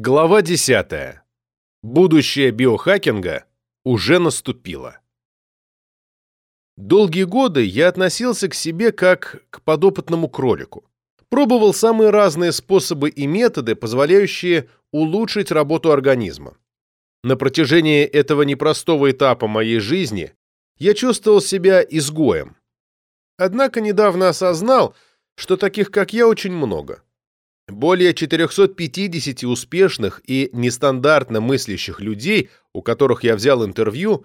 Глава 10. Будущее биохакинга уже наступило. Долгие годы я относился к себе как к подопытному кролику. Пробовал самые разные способы и методы, позволяющие улучшить работу организма. На протяжении этого непростого этапа моей жизни я чувствовал себя изгоем. Однако недавно осознал, что таких, как я, очень много. Более 450 успешных и нестандартно мыслящих людей, у которых я взял интервью,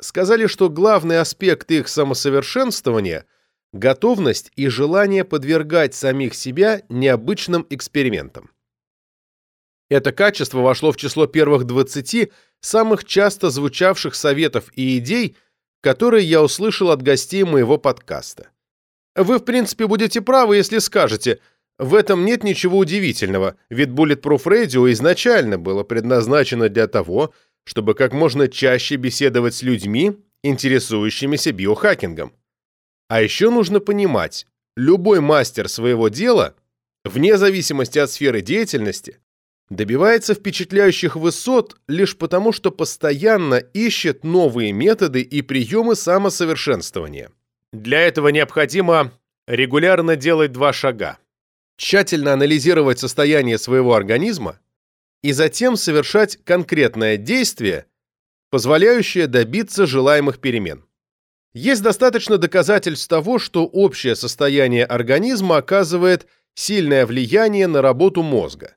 сказали, что главный аспект их самосовершенствования – готовность и желание подвергать самих себя необычным экспериментам. Это качество вошло в число первых 20 самых часто звучавших советов и идей, которые я услышал от гостей моего подкаста. Вы, в принципе, будете правы, если скажете – в этом нет ничего удивительного, ведь Bulletproof Radio изначально было предназначено для того, чтобы как можно чаще беседовать с людьми, интересующимися биохакингом. А еще нужно понимать, любой мастер своего дела, вне зависимости от сферы деятельности, добивается впечатляющих высот лишь потому, что постоянно ищет новые методы и приемы самосовершенствования. Для этого необходимо регулярно делать два шага тщательно анализировать состояние своего организма и затем совершать конкретное действие, позволяющее добиться желаемых перемен. Есть достаточно доказательств того, что общее состояние организма оказывает сильное влияние на работу мозга.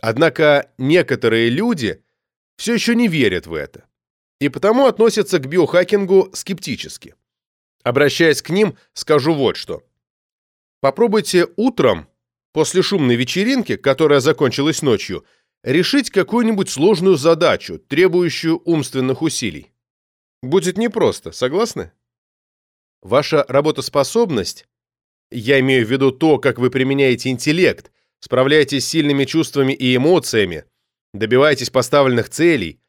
Однако некоторые люди все еще не верят в это и потому относятся к биохакингу скептически. Обращаясь к ним, скажу вот что. Попробуйте утром после шумной вечеринки, которая закончилась ночью, решить какую-нибудь сложную задачу, требующую умственных усилий. Будет непросто, согласны? Ваша работоспособность, я имею в виду то, как вы применяете интеллект, справляетесь с сильными чувствами и эмоциями, добиваетесь поставленных целей,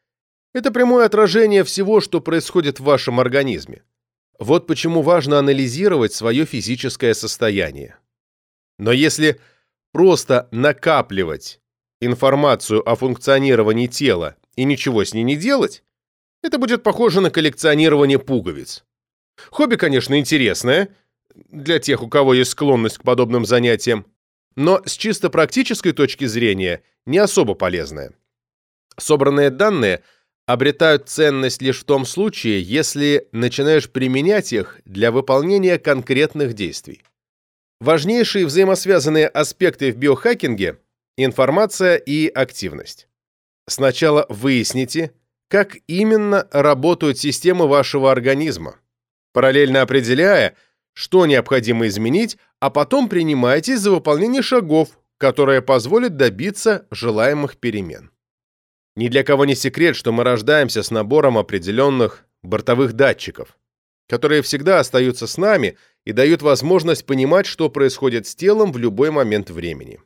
это прямое отражение всего, что происходит в вашем организме. Вот почему важно анализировать свое физическое состояние. Но если просто накапливать информацию о функционировании тела и ничего с ней не делать, это будет похоже на коллекционирование пуговиц. Хобби, конечно, интересное, для тех, у кого есть склонность к подобным занятиям, но с чисто практической точки зрения не особо полезное. Собранные данные обретают ценность лишь в том случае, если начинаешь применять их для выполнения конкретных действий. Важнейшие взаимосвязанные аспекты в биохакинге – информация и активность. Сначала выясните, как именно работают системы вашего организма, параллельно определяя, что необходимо изменить, а потом принимайтесь за выполнение шагов, которые позволят добиться желаемых перемен. Ни для кого не секрет, что мы рождаемся с набором определенных бортовых датчиков, которые всегда остаются с нами – и дают возможность понимать, что происходит с телом в любой момент времени.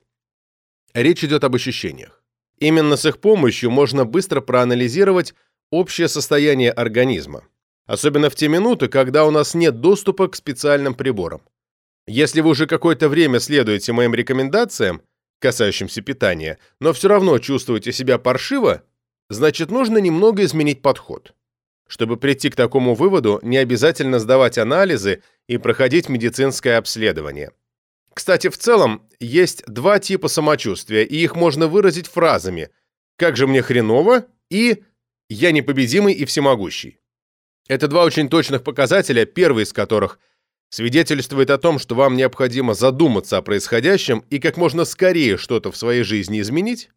Речь идет об ощущениях. Именно с их помощью можно быстро проанализировать общее состояние организма, особенно в те минуты, когда у нас нет доступа к специальным приборам. Если вы уже какое-то время следуете моим рекомендациям, касающимся питания, но все равно чувствуете себя паршиво, значит нужно немного изменить подход. Чтобы прийти к такому выводу, не обязательно сдавать анализы и проходить медицинское обследование. Кстати, в целом, есть два типа самочувствия, и их можно выразить фразами «как же мне хреново» и «я непобедимый и всемогущий». Это два очень точных показателя, первый из которых свидетельствует о том, что вам необходимо задуматься о происходящем и как можно скорее что-то в своей жизни изменить,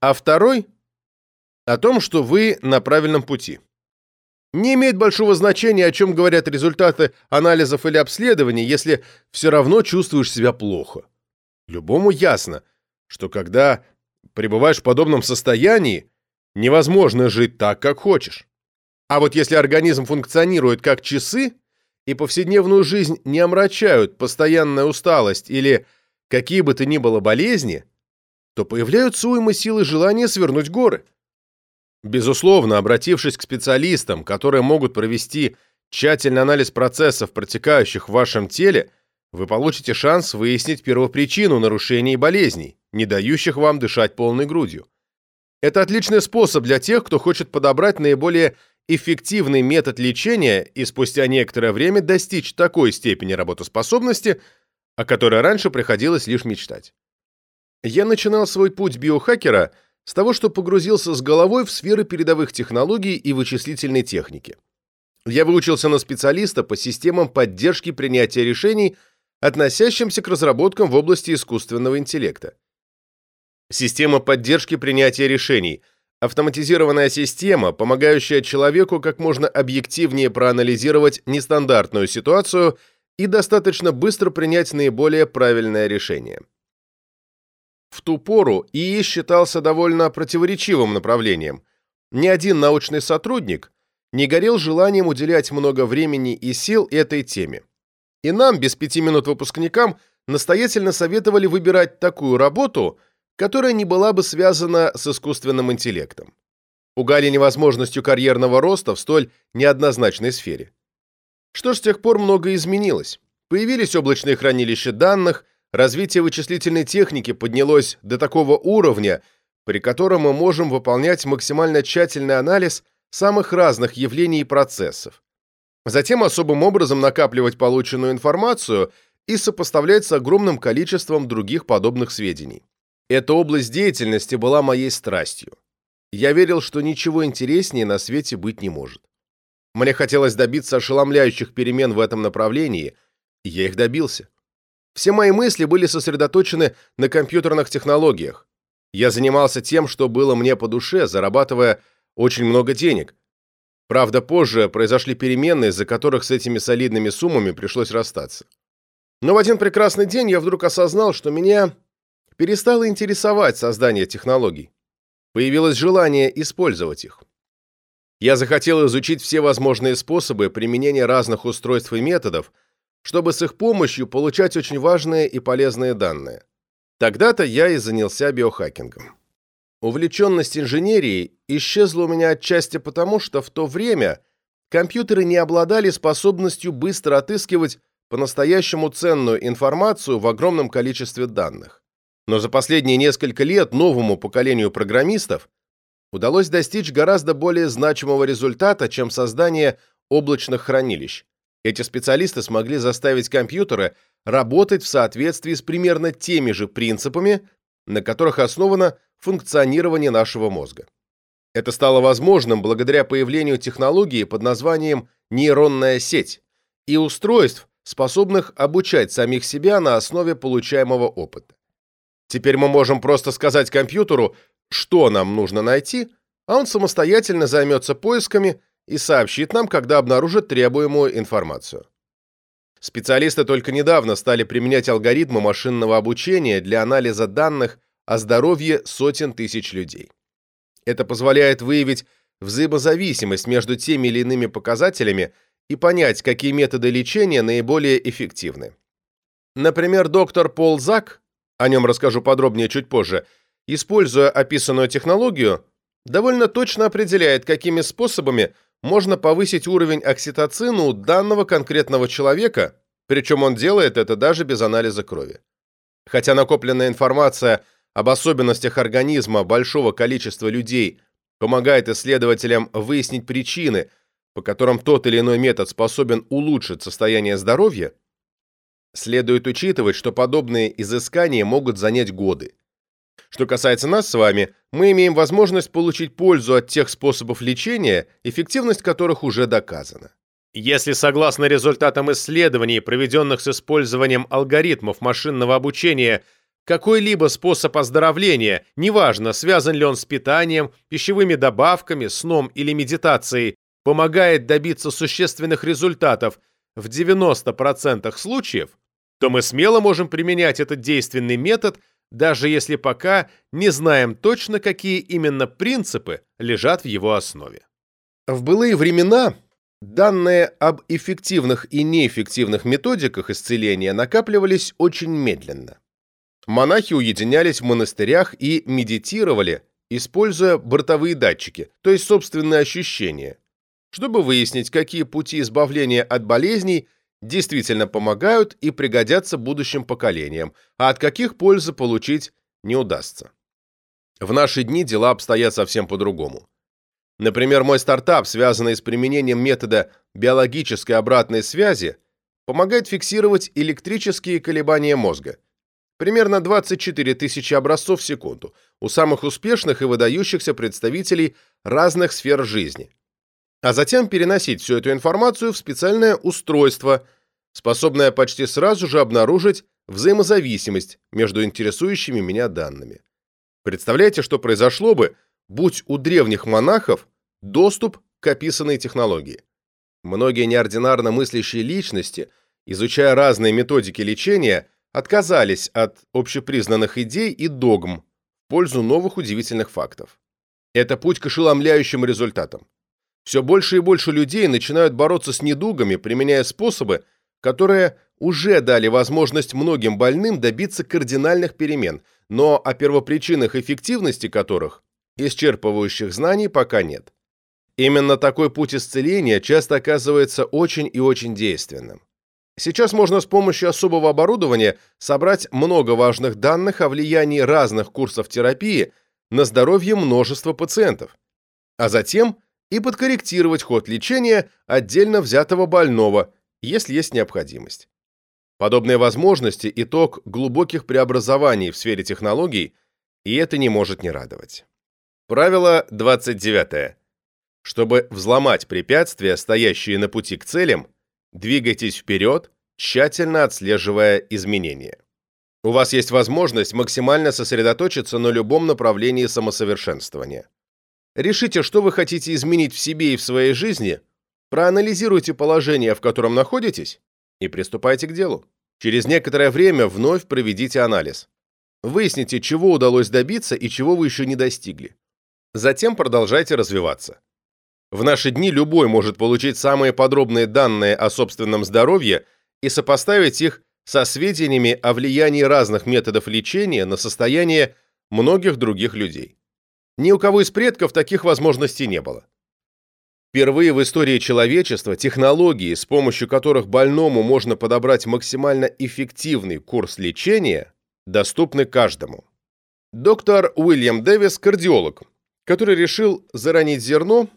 а второй – о том, что вы на правильном пути. Не имеет большого значения, о чем говорят результаты анализов или обследований, если все равно чувствуешь себя плохо. Любому ясно, что когда пребываешь в подобном состоянии, невозможно жить так, как хочешь. А вот если организм функционирует как часы, и повседневную жизнь не омрачают постоянная усталость или какие бы то ни было болезни, то появляются уймы силы желания свернуть горы. Безусловно, обратившись к специалистам, которые могут провести тщательный анализ процессов, протекающих в вашем теле, вы получите шанс выяснить первопричину нарушений и болезней, не дающих вам дышать полной грудью. Это отличный способ для тех, кто хочет подобрать наиболее эффективный метод лечения и спустя некоторое время достичь такой степени работоспособности, о которой раньше приходилось лишь мечтать. Я начинал свой путь биохакера с того, что погрузился с головой в сферы передовых технологий и вычислительной техники. Я выучился на специалиста по системам поддержки принятия решений, относящимся к разработкам в области искусственного интеллекта. Система поддержки принятия решений – автоматизированная система, помогающая человеку как можно объективнее проанализировать нестандартную ситуацию и достаточно быстро принять наиболее правильное решение. В ту пору ИИ считался довольно противоречивым направлением. Ни один научный сотрудник не горел желанием уделять много времени и сил этой теме. И нам, без пяти минут выпускникам, настоятельно советовали выбирать такую работу – которая не была бы связана с искусственным интеллектом. Пугали невозможностью карьерного роста в столь неоднозначной сфере. Что ж, с тех пор многое изменилось. Появились облачные хранилища данных, развитие вычислительной техники поднялось до такого уровня, при котором мы можем выполнять максимально тщательный анализ самых разных явлений и процессов. Затем особым образом накапливать полученную информацию и сопоставлять с огромным количеством других подобных сведений. Эта область деятельности была моей страстью. Я верил, что ничего интереснее на свете быть не может. Мне хотелось добиться ошеломляющих перемен в этом направлении, и я их добился. Все мои мысли были сосредоточены на компьютерных технологиях. Я занимался тем, что было мне по душе, зарабатывая очень много денег. Правда, позже произошли перемены, из-за которых с этими солидными суммами пришлось расстаться. Но в один прекрасный день я вдруг осознал, что меня перестало интересовать создание технологий. Появилось желание использовать их. Я захотел изучить все возможные способы применения разных устройств и методов, чтобы с их помощью получать очень важные и полезные данные. Тогда-то я и занялся биохакингом. Увлеченность инженерией исчезла у меня отчасти потому, что в то время компьютеры не обладали способностью быстро отыскивать по-настоящему ценную информацию в огромном количестве данных. Но за последние несколько лет новому поколению программистов удалось достичь гораздо более значимого результата, чем создание облачных хранилищ. Эти специалисты смогли заставить компьютеры работать в соответствии с примерно теми же принципами, на которых основано функционирование нашего мозга. Это стало возможным благодаря появлению технологии под названием нейронная сеть и устройств, способных обучать самих себя на основе получаемого опыта. Теперь мы можем просто сказать компьютеру, что нам нужно найти, а он самостоятельно займется поисками и сообщит нам, когда обнаружит требуемую информацию. Специалисты только недавно стали применять алгоритмы машинного обучения для анализа данных о здоровье сотен тысяч людей. Это позволяет выявить взаимозависимость между теми или иными показателями и понять, какие методы лечения наиболее эффективны. Например, доктор Пол Зак о нем расскажу подробнее чуть позже, используя описанную технологию, довольно точно определяет, какими способами можно повысить уровень окситоцина у данного конкретного человека, причем он делает это даже без анализа крови. Хотя накопленная информация об особенностях организма большого количества людей помогает исследователям выяснить причины, по которым тот или иной метод способен улучшить состояние здоровья, Следует учитывать, что подобные изыскания могут занять годы. Что касается нас с вами, мы имеем возможность получить пользу от тех способов лечения, эффективность которых уже доказана. Если согласно результатам исследований, проведенных с использованием алгоритмов машинного обучения, какой-либо способ оздоровления, неважно, связан ли он с питанием, пищевыми добавками, сном или медитацией, помогает добиться существенных результатов в 90% случаев, то мы смело можем применять этот действенный метод, даже если пока не знаем точно, какие именно принципы лежат в его основе. В былые времена данные об эффективных и неэффективных методиках исцеления накапливались очень медленно. Монахи уединялись в монастырях и медитировали, используя бортовые датчики, то есть собственные ощущения, чтобы выяснить, какие пути избавления от болезней – действительно помогают и пригодятся будущим поколениям, а от каких пользы получить не удастся. В наши дни дела обстоят совсем по-другому. Например, мой стартап, связанный с применением метода биологической обратной связи, помогает фиксировать электрические колебания мозга. Примерно 24 тысячи образцов в секунду у самых успешных и выдающихся представителей разных сфер жизни. А затем переносить всю эту информацию в специальное устройство, способное почти сразу же обнаружить взаимозависимость между интересующими меня данными. Представляете, что произошло бы, будь у древних монахов доступ к описанной технологии? Многие неординарно мыслящие личности, изучая разные методики лечения, отказались от общепризнанных идей и догм в пользу новых удивительных фактов. Это путь к ошеломляющим результатам. Все больше и больше людей начинают бороться с недугами, применяя способы, которые уже дали возможность многим больным добиться кардинальных перемен, но о первопричинах эффективности которых исчерпывающих знаний пока нет. Именно такой путь исцеления часто оказывается очень и очень действенным. Сейчас можно с помощью особого оборудования собрать много важных данных о влиянии разных курсов терапии на здоровье множества пациентов, а затем и подкорректировать ход лечения отдельно взятого больного, если есть необходимость. Подобные возможности – итог глубоких преобразований в сфере технологий, и это не может не радовать. Правило 29. Чтобы взломать препятствия, стоящие на пути к целям, двигайтесь вперед, тщательно отслеживая изменения. У вас есть возможность максимально сосредоточиться на любом направлении самосовершенствования. Решите, что вы хотите изменить в себе и в своей жизни, проанализируйте положение, в котором находитесь, и приступайте к делу. Через некоторое время вновь проведите анализ. Выясните, чего удалось добиться и чего вы еще не достигли. Затем продолжайте развиваться. В наши дни любой может получить самые подробные данные о собственном здоровье и сопоставить их со сведениями о влиянии разных методов лечения на состояние многих других людей. Ни у кого из предков таких возможностей не было. Впервые в истории человечества технологии, с помощью которых больному можно подобрать максимально эффективный курс лечения, доступны каждому. Доктор Уильям Дэвис – кардиолог, который решил заронить зерно,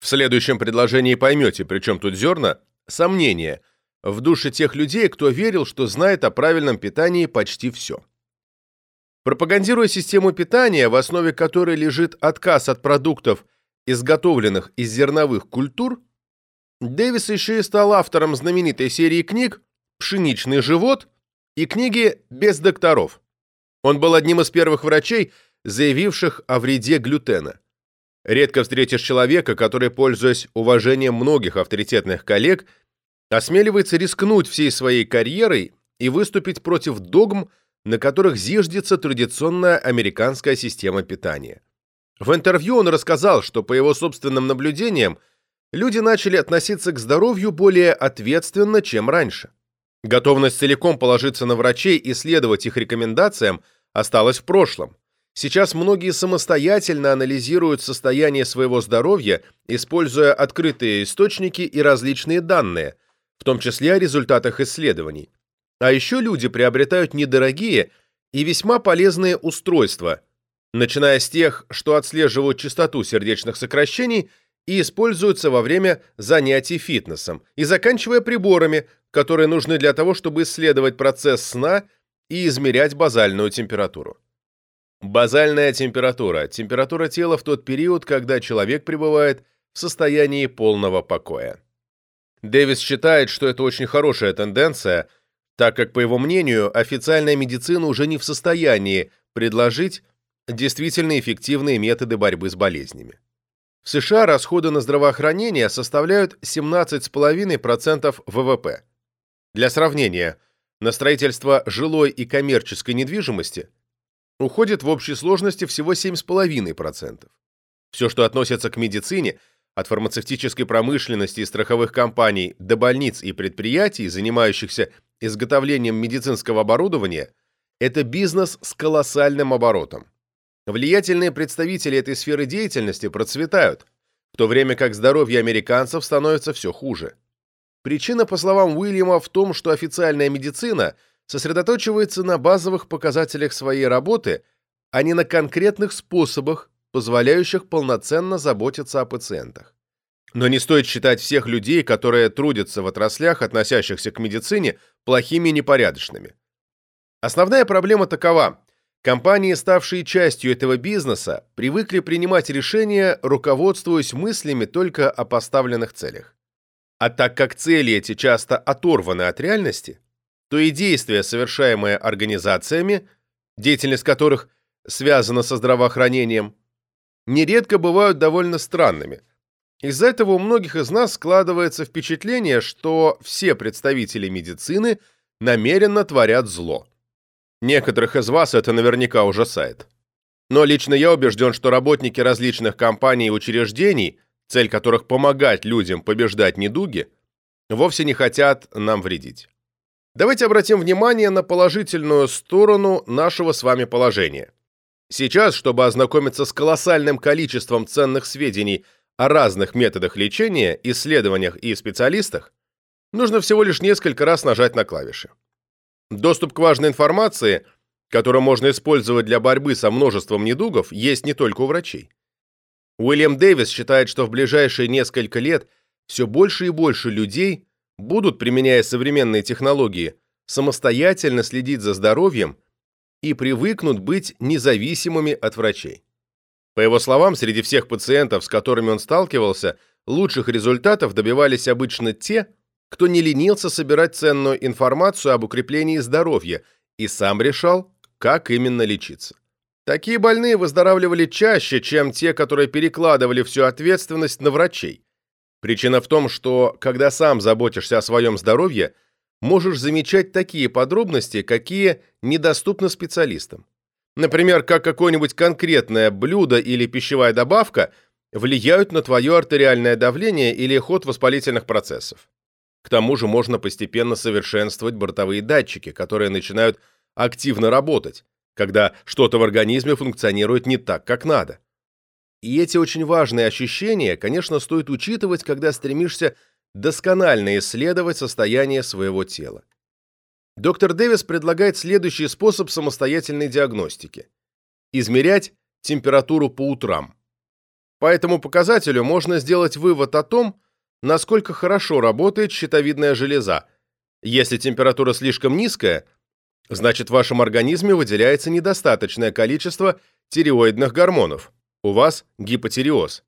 в следующем предложении поймете, при чем тут зерна, сомнения в душе тех людей, кто верил, что знает о правильном питании почти все. Пропагандируя систему питания, в основе которой лежит отказ от продуктов – изготовленных из зерновых культур, Дэвис еще и стал автором знаменитой серии книг «Пшеничный живот» и книги «Без докторов». Он был одним из первых врачей, заявивших о вреде глютена. Редко встретишь человека, который, пользуясь уважением многих авторитетных коллег, осмеливается рискнуть всей своей карьерой и выступить против догм, на которых зиждется традиционная американская система питания. В интервью он рассказал, что по его собственным наблюдениям люди начали относиться к здоровью более ответственно, чем раньше. Готовность целиком положиться на врачей и следовать их рекомендациям осталась в прошлом. Сейчас многие самостоятельно анализируют состояние своего здоровья, используя открытые источники и различные данные, в том числе о результатах исследований. А еще люди приобретают недорогие и весьма полезные устройства – начиная с тех, что отслеживают частоту сердечных сокращений и используются во время занятий фитнесом, и заканчивая приборами, которые нужны для того, чтобы исследовать процесс сна и измерять базальную температуру. Базальная температура – температура тела в тот период, когда человек пребывает в состоянии полного покоя. Дэвис считает, что это очень хорошая тенденция, так как, по его мнению, официальная медицина уже не в состоянии предложить действительно эффективные методы борьбы с болезнями. В США расходы на здравоохранение составляют 17,5% ВВП. Для сравнения, на строительство жилой и коммерческой недвижимости уходит в общей сложности всего 7,5%. Все, что относится к медицине, от фармацевтической промышленности и страховых компаний до больниц и предприятий, занимающихся изготовлением медицинского оборудования, это бизнес с колоссальным оборотом. Влиятельные представители этой сферы деятельности процветают, в то время как здоровье американцев становится все хуже. Причина, по словам Уильяма, в том, что официальная медицина сосредоточивается на базовых показателях своей работы, а не на конкретных способах, позволяющих полноценно заботиться о пациентах. Но не стоит считать всех людей, которые трудятся в отраслях, относящихся к медицине, плохими и непорядочными. Основная проблема такова. Компании, ставшие частью этого бизнеса, привыкли принимать решения, руководствуясь мыслями только о поставленных целях. А так как цели эти часто оторваны от реальности, то и действия, совершаемые организациями, деятельность которых связана со здравоохранением, нередко бывают довольно странными. Из-за этого у многих из нас складывается впечатление, что все представители медицины намеренно творят зло. Некоторых из вас это наверняка ужасает. Но лично я убежден, что работники различных компаний и учреждений, цель которых помогать людям побеждать недуги, вовсе не хотят нам вредить. Давайте обратим внимание на положительную сторону нашего с вами положения. Сейчас, чтобы ознакомиться с колоссальным количеством ценных сведений о разных методах лечения, исследованиях и специалистах, нужно всего лишь несколько раз нажать на клавиши. Доступ к важной информации, которую можно использовать для борьбы со множеством недугов, есть не только у врачей. Уильям Дэвис считает, что в ближайшие несколько лет все больше и больше людей будут, применяя современные технологии, самостоятельно следить за здоровьем и привыкнут быть независимыми от врачей. По его словам, среди всех пациентов, с которыми он сталкивался, лучших результатов добивались обычно те, кто не ленился собирать ценную информацию об укреплении здоровья и сам решал, как именно лечиться. Такие больные выздоравливали чаще, чем те, которые перекладывали всю ответственность на врачей. Причина в том, что, когда сам заботишься о своем здоровье – можешь замечать такие подробности, какие недоступны специалистам. Например, как какое-нибудь конкретное блюдо или пищевая добавка влияют на твое артериальное давление или ход воспалительных процессов. К тому же можно постепенно совершенствовать бортовые датчики, которые начинают активно работать, когда что-то в организме функционирует не так, как надо. И эти очень важные ощущения, конечно, стоит учитывать, когда стремишься досконально исследовать состояние своего тела. Доктор Дэвис предлагает следующий способ самостоятельной диагностики. Измерять температуру по утрам. По этому показателю можно сделать вывод о том, насколько хорошо работает щитовидная железа. Если температура слишком низкая, значит в вашем организме выделяется недостаточное количество тиреоидных гормонов. У вас гипотиреоз.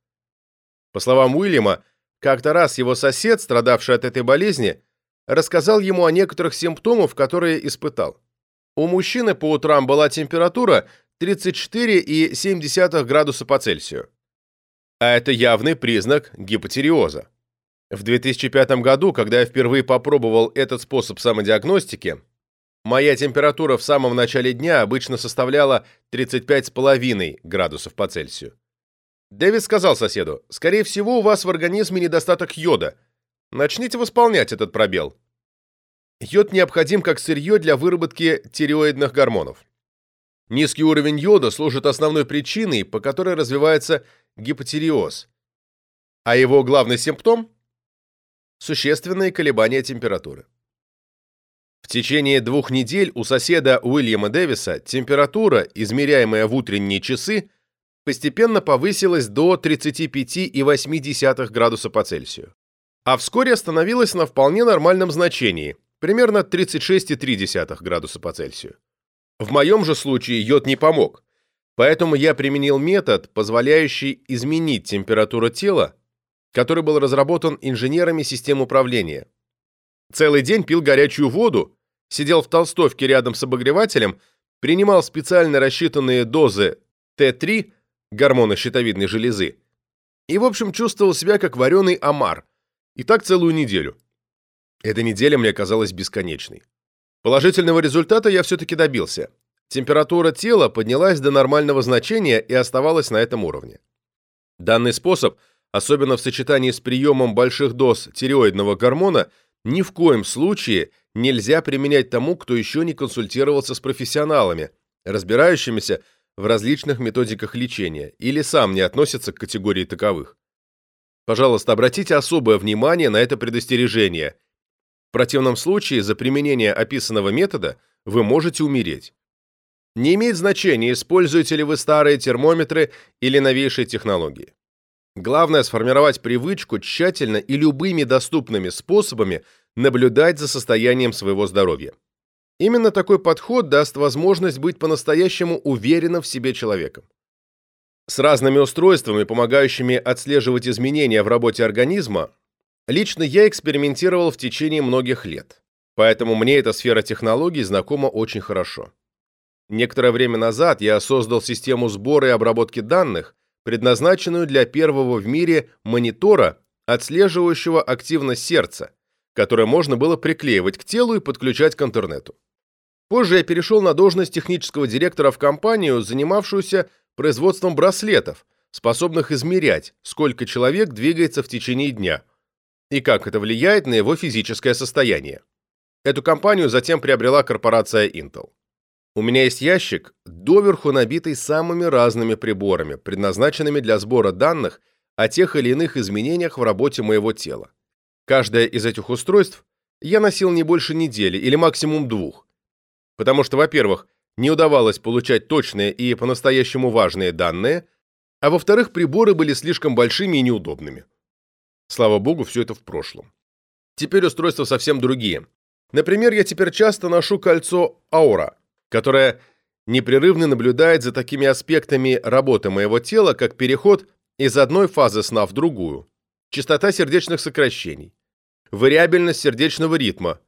По словам Уильяма, как-то раз его сосед, страдавший от этой болезни, рассказал ему о некоторых симптомах, которые испытал. У мужчины по утрам была температура 34,7 градуса по Цельсию. А это явный признак гипотериоза. В 2005 году, когда я впервые попробовал этот способ самодиагностики, моя температура в самом начале дня обычно составляла 35,5 градусов по Цельсию. Дэвид сказал соседу, «Скорее всего, у вас в организме недостаток йода. Начните восполнять этот пробел». Йод необходим как сырье для выработки тиреоидных гормонов. Низкий уровень йода служит основной причиной, по которой развивается гипотиреоз. А его главный симптом – существенные колебания температуры. В течение двух недель у соседа Уильяма Дэвиса температура, измеряемая в утренние часы, постепенно повысилась до 35,8 градуса по Цельсию. А вскоре остановилась на вполне нормальном значении, примерно 36,3 градуса по Цельсию. В моем же случае йод не помог, поэтому я применил метод, позволяющий изменить температуру тела, который был разработан инженерами систем управления. Целый день пил горячую воду, сидел в толстовке рядом с обогревателем, принимал специально рассчитанные дозы Т3 гормона щитовидной железы, и, в общем, чувствовал себя как вареный омар. И так целую неделю. Эта неделя мне казалась бесконечной. Положительного результата я все-таки добился. Температура тела поднялась до нормального значения и оставалась на этом уровне. Данный способ, особенно в сочетании с приемом больших доз тиреоидного гормона, ни в коем случае нельзя применять тому, кто еще не консультировался с профессионалами, разбирающимися в различных методиках лечения или сам не относится к категории таковых. Пожалуйста, обратите особое внимание на это предостережение. В противном случае за применение описанного метода вы можете умереть. Не имеет значения, используете ли вы старые термометры или новейшие технологии. Главное сформировать привычку тщательно и любыми доступными способами наблюдать за состоянием своего здоровья. Именно такой подход даст возможность быть по-настоящему уверенным в себе человеком. С разными устройствами, помогающими отслеживать изменения в работе организма, лично я экспериментировал в течение многих лет, поэтому мне эта сфера технологий знакома очень хорошо. Некоторое время назад я создал систему сбора и обработки данных, предназначенную для первого в мире монитора, отслеживающего активность сердца, которое можно было приклеивать к телу и подключать к интернету. Позже я перешел на должность технического директора в компанию, занимавшуюся производством браслетов, способных измерять, сколько человек двигается в течение дня и как это влияет на его физическое состояние. Эту компанию затем приобрела корпорация Intel. У меня есть ящик, доверху набитый самыми разными приборами, предназначенными для сбора данных о тех или иных изменениях в работе моего тела. Каждое из этих устройств я носил не больше недели или максимум двух, потому что, во-первых, не удавалось получать точные и по-настоящему важные данные, а во-вторых, приборы были слишком большими и неудобными. Слава богу, все это в прошлом. Теперь устройства совсем другие. Например, я теперь часто ношу кольцо Aura, которое непрерывно наблюдает за такими аспектами работы моего тела, как переход из одной фазы сна в другую, частота сердечных сокращений, вариабельность сердечного ритма,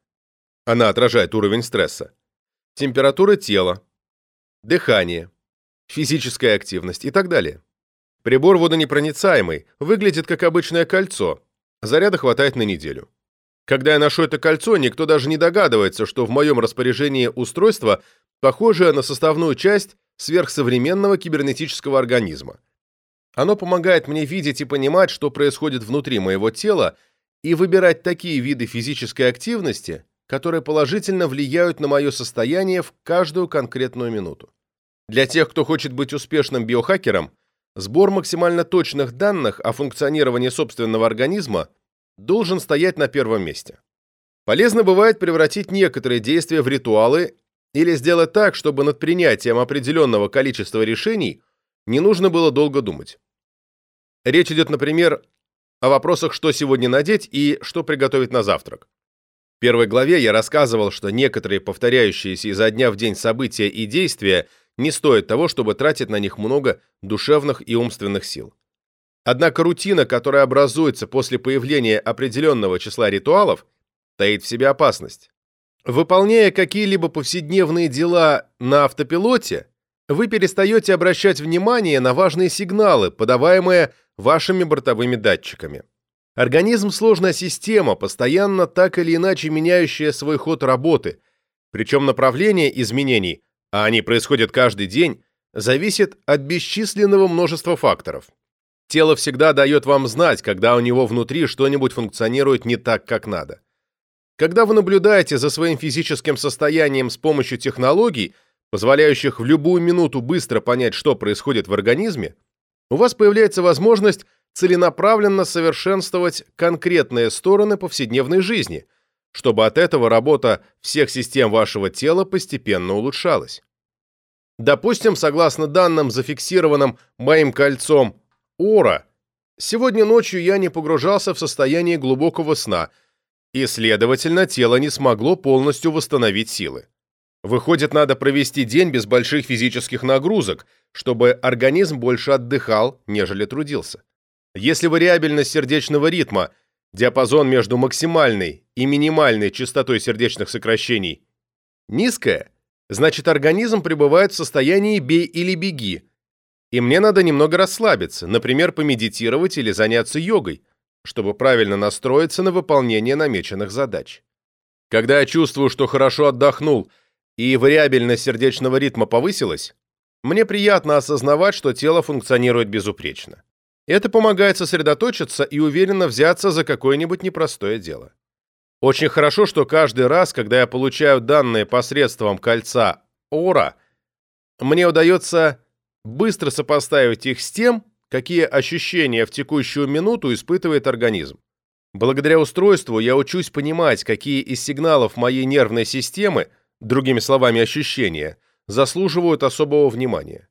она отражает уровень стресса, температура тела, дыхание, физическая активность и так далее. Прибор водонепроницаемый, выглядит как обычное кольцо, заряда хватает на неделю. Когда я ношу это кольцо, никто даже не догадывается, что в моем распоряжении устройство, похожее на составную часть сверхсовременного кибернетического организма. Оно помогает мне видеть и понимать, что происходит внутри моего тела, и выбирать такие виды физической активности, которые положительно влияют на мое состояние в каждую конкретную минуту. Для тех, кто хочет быть успешным биохакером, сбор максимально точных данных о функционировании собственного организма должен стоять на первом месте. Полезно бывает превратить некоторые действия в ритуалы или сделать так, чтобы над принятием определенного количества решений не нужно было долго думать. Речь идет, например, о вопросах, что сегодня надеть и что приготовить на завтрак первой главе я рассказывал, что некоторые повторяющиеся изо дня в день события и действия не стоят того, чтобы тратить на них много душевных и умственных сил. Однако рутина, которая образуется после появления определенного числа ритуалов, таит в себе опасность. Выполняя какие-либо повседневные дела на автопилоте, вы перестаете обращать внимание на важные сигналы, подаваемые вашими бортовыми датчиками. Организм – сложная система, постоянно так или иначе меняющая свой ход работы, причем направление изменений, а они происходят каждый день, зависит от бесчисленного множества факторов. Тело всегда дает вам знать, когда у него внутри что-нибудь функционирует не так, как надо. Когда вы наблюдаете за своим физическим состоянием с помощью технологий, позволяющих в любую минуту быстро понять, что происходит в организме, у вас появляется возможность целенаправленно совершенствовать конкретные стороны повседневной жизни, чтобы от этого работа всех систем вашего тела постепенно улучшалась. Допустим, согласно данным, зафиксированным моим кольцом Ора, сегодня ночью я не погружался в состояние глубокого сна, и, следовательно, тело не смогло полностью восстановить силы. Выходит, надо провести день без больших физических нагрузок, чтобы организм больше отдыхал, нежели трудился. Если вариабельность сердечного ритма, диапазон между максимальной и минимальной частотой сердечных сокращений, низкая, значит организм пребывает в состоянии «бей или беги», и мне надо немного расслабиться, например, помедитировать или заняться йогой, чтобы правильно настроиться на выполнение намеченных задач. Когда я чувствую, что хорошо отдохнул и вариабельность сердечного ритма повысилась, мне приятно осознавать, что тело функционирует безупречно. Это помогает сосредоточиться и уверенно взяться за какое-нибудь непростое дело. Очень хорошо, что каждый раз, когда я получаю данные посредством кольца Ора, мне удается быстро сопоставить их с тем, какие ощущения в текущую минуту испытывает организм. Благодаря устройству я учусь понимать, какие из сигналов моей нервной системы, другими словами ощущения, заслуживают особого внимания.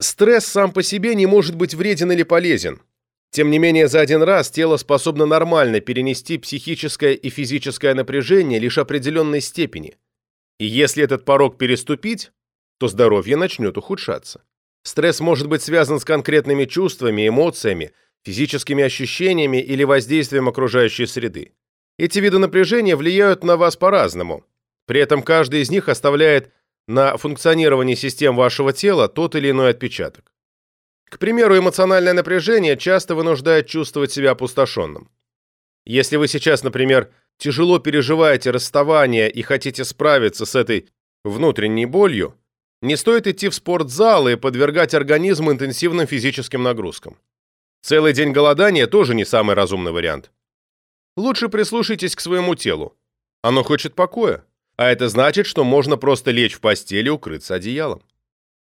Стресс сам по себе не может быть вреден или полезен. Тем не менее, за один раз тело способно нормально перенести психическое и физическое напряжение лишь определенной степени. И если этот порог переступить, то здоровье начнет ухудшаться. Стресс может быть связан с конкретными чувствами, эмоциями, физическими ощущениями или воздействием окружающей среды. Эти виды напряжения влияют на вас по-разному. При этом каждый из них оставляет на функционирование систем вашего тела тот или иной отпечаток. К примеру, эмоциональное напряжение часто вынуждает чувствовать себя опустошенным. Если вы сейчас, например, тяжело переживаете расставание и хотите справиться с этой внутренней болью, не стоит идти в спортзал и подвергать организм интенсивным физическим нагрузкам. Целый день голодания тоже не самый разумный вариант. Лучше прислушайтесь к своему телу. Оно хочет покоя. А это значит, что можно просто лечь в постели и укрыться одеялом.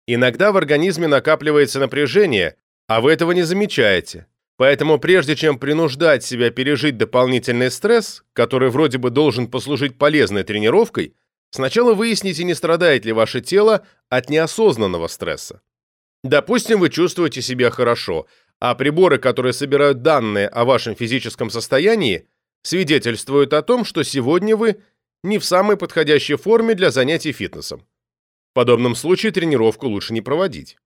Иногда в организме накапливается напряжение, а вы этого не замечаете. Поэтому прежде чем принуждать себя пережить дополнительный стресс, который вроде бы должен послужить полезной тренировкой, сначала выясните, не страдает ли ваше тело от неосознанного стресса. Допустим, вы чувствуете себя хорошо, а приборы, которые собирают данные о вашем физическом состоянии, свидетельствуют о том, что сегодня вы не в самой подходящей форме для занятий фитнесом. В подобном случае тренировку лучше не проводить.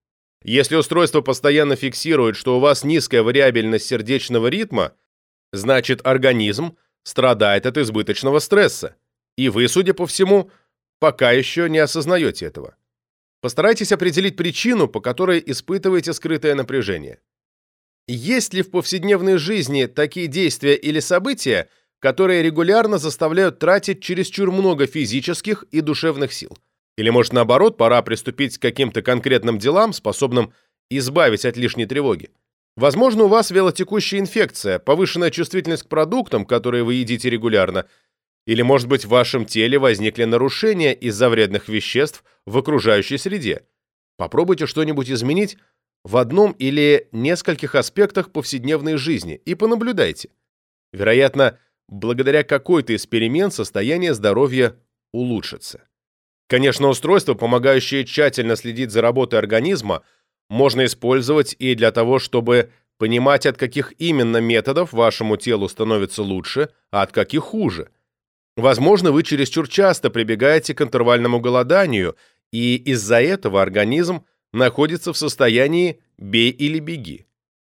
Если устройство постоянно фиксирует, что у вас низкая вариабельность сердечного ритма, значит организм страдает от избыточного стресса, и вы, судя по всему, пока еще не осознаете этого. Постарайтесь определить причину, по которой испытываете скрытое напряжение. Есть ли в повседневной жизни такие действия или события, которые регулярно заставляют тратить чересчур много физических и душевных сил. Или, может, наоборот, пора приступить к каким-то конкретным делам, способным избавить от лишней тревоги. Возможно, у вас велотекущая инфекция, повышенная чувствительность к продуктам, которые вы едите регулярно, или, может быть, в вашем теле возникли нарушения из-за вредных веществ в окружающей среде. Попробуйте что-нибудь изменить в одном или нескольких аспектах повседневной жизни и понаблюдайте. Вероятно, благодаря какой-то из перемен состояние здоровья улучшится. Конечно, устройство, помогающее тщательно следить за работой организма, можно использовать и для того, чтобы понимать, от каких именно методов вашему телу становится лучше, а от каких хуже. Возможно, вы чересчур часто прибегаете к интервальному голоданию, и из-за этого организм находится в состоянии «бей или беги».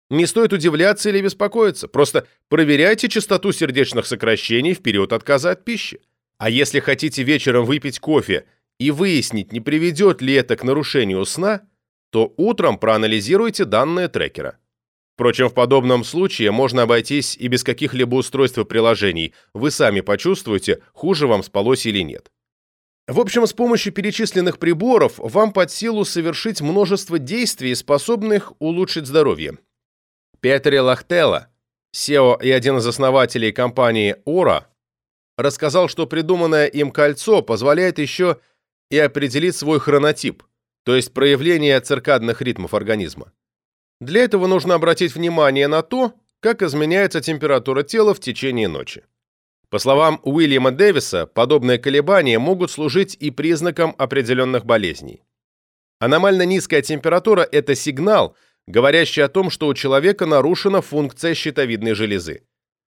Не стоит удивляться или беспокоиться, просто проверяйте частоту сердечных сокращений в период отказа от пищи. А если хотите вечером выпить кофе и выяснить, не приведет ли это к нарушению сна, то утром проанализируйте данные трекера. Впрочем, в подобном случае можно обойтись и без каких-либо устройств и приложений, вы сами почувствуете, хуже вам спалось или нет. В общем, с помощью перечисленных приборов вам под силу совершить множество действий, способных улучшить здоровье. Петри Лахтела, SEO и один из основателей компании Ора, рассказал, что придуманное им кольцо позволяет еще и определить свой хронотип, то есть проявление циркадных ритмов организма. Для этого нужно обратить внимание на то, как изменяется температура тела в течение ночи. По словам Уильяма Дэвиса, подобные колебания могут служить и признаком определенных болезней. Аномально низкая температура – это сигнал – говорящий о том, что у человека нарушена функция щитовидной железы.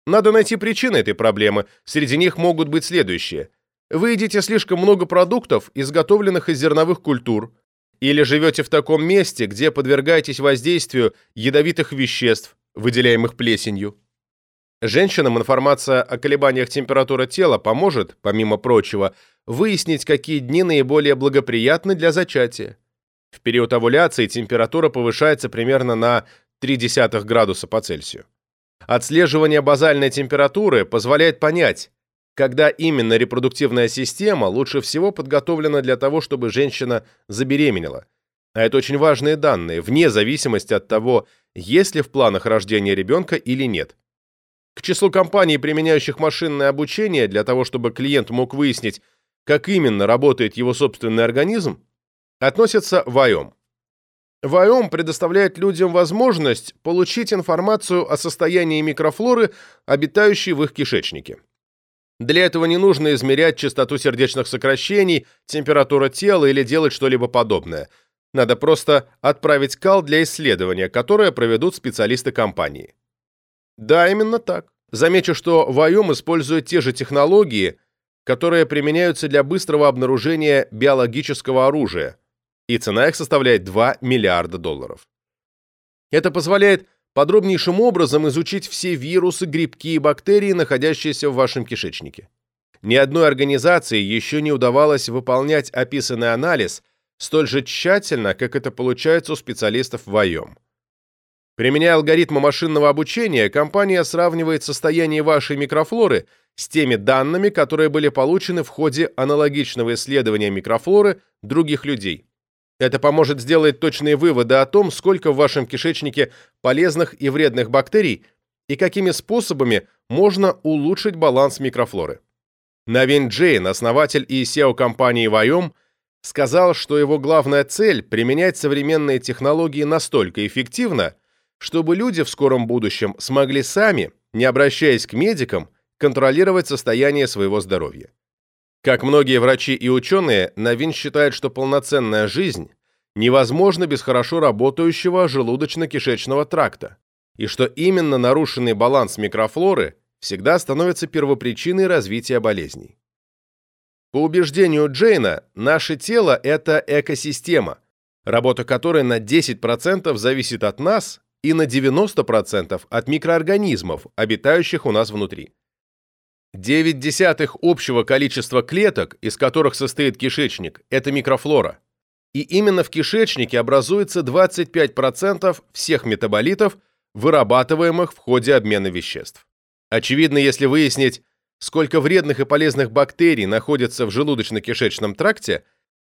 Надо найти причины этой проблемы, среди них могут быть следующие. Вы едите слишком много продуктов, изготовленных из зерновых культур, или живете в таком месте, где подвергаетесь воздействию ядовитых веществ, выделяемых плесенью. Женщинам информация о колебаниях температуры тела поможет, помимо прочего, выяснить, какие дни наиболее благоприятны для зачатия. В период овуляции температура повышается примерно на 0,3 градуса по Цельсию. Отслеживание базальной температуры позволяет понять, когда именно репродуктивная система лучше всего подготовлена для того, чтобы женщина забеременела. А это очень важные данные, вне зависимости от того, есть ли в планах рождения ребенка или нет. К числу компаний, применяющих машинное обучение для того, чтобы клиент мог выяснить, как именно работает его собственный организм, относится Вайом. Вайом предоставляет людям возможность получить информацию о состоянии микрофлоры, обитающей в их кишечнике. Для этого не нужно измерять частоту сердечных сокращений, температуру тела или делать что-либо подобное. Надо просто отправить кал для исследования, которое проведут специалисты компании. Да, именно так. Замечу, что Вайом использует те же технологии, которые применяются для быстрого обнаружения биологического оружия, и цена их составляет 2 миллиарда долларов. Это позволяет подробнейшим образом изучить все вирусы, грибки и бактерии, находящиеся в вашем кишечнике. Ни одной организации еще не удавалось выполнять описанный анализ столь же тщательно, как это получается у специалистов в ВАЙОМ. Применяя алгоритмы машинного обучения, компания сравнивает состояние вашей микрофлоры с теми данными, которые были получены в ходе аналогичного исследования микрофлоры других людей. Это поможет сделать точные выводы о том, сколько в вашем кишечнике полезных и вредных бактерий и какими способами можно улучшить баланс микрофлоры. Навин Джейн, основатель и SEO компании Вайом, сказал, что его главная цель – применять современные технологии настолько эффективно, чтобы люди в скором будущем смогли сами, не обращаясь к медикам, контролировать состояние своего здоровья. Как многие врачи и ученые, Новин считает, что полноценная жизнь невозможна без хорошо работающего желудочно-кишечного тракта, и что именно нарушенный баланс микрофлоры всегда становится первопричиной развития болезней. По убеждению Джейна, наше тело – это экосистема, работа которой на 10% зависит от нас и на 90% от микроорганизмов, обитающих у нас внутри. 9 десятых общего количества клеток, из которых состоит кишечник, это микрофлора. И именно в кишечнике образуется 25% всех метаболитов, вырабатываемых в ходе обмена веществ. Очевидно, если выяснить, сколько вредных и полезных бактерий находится в желудочно-кишечном тракте,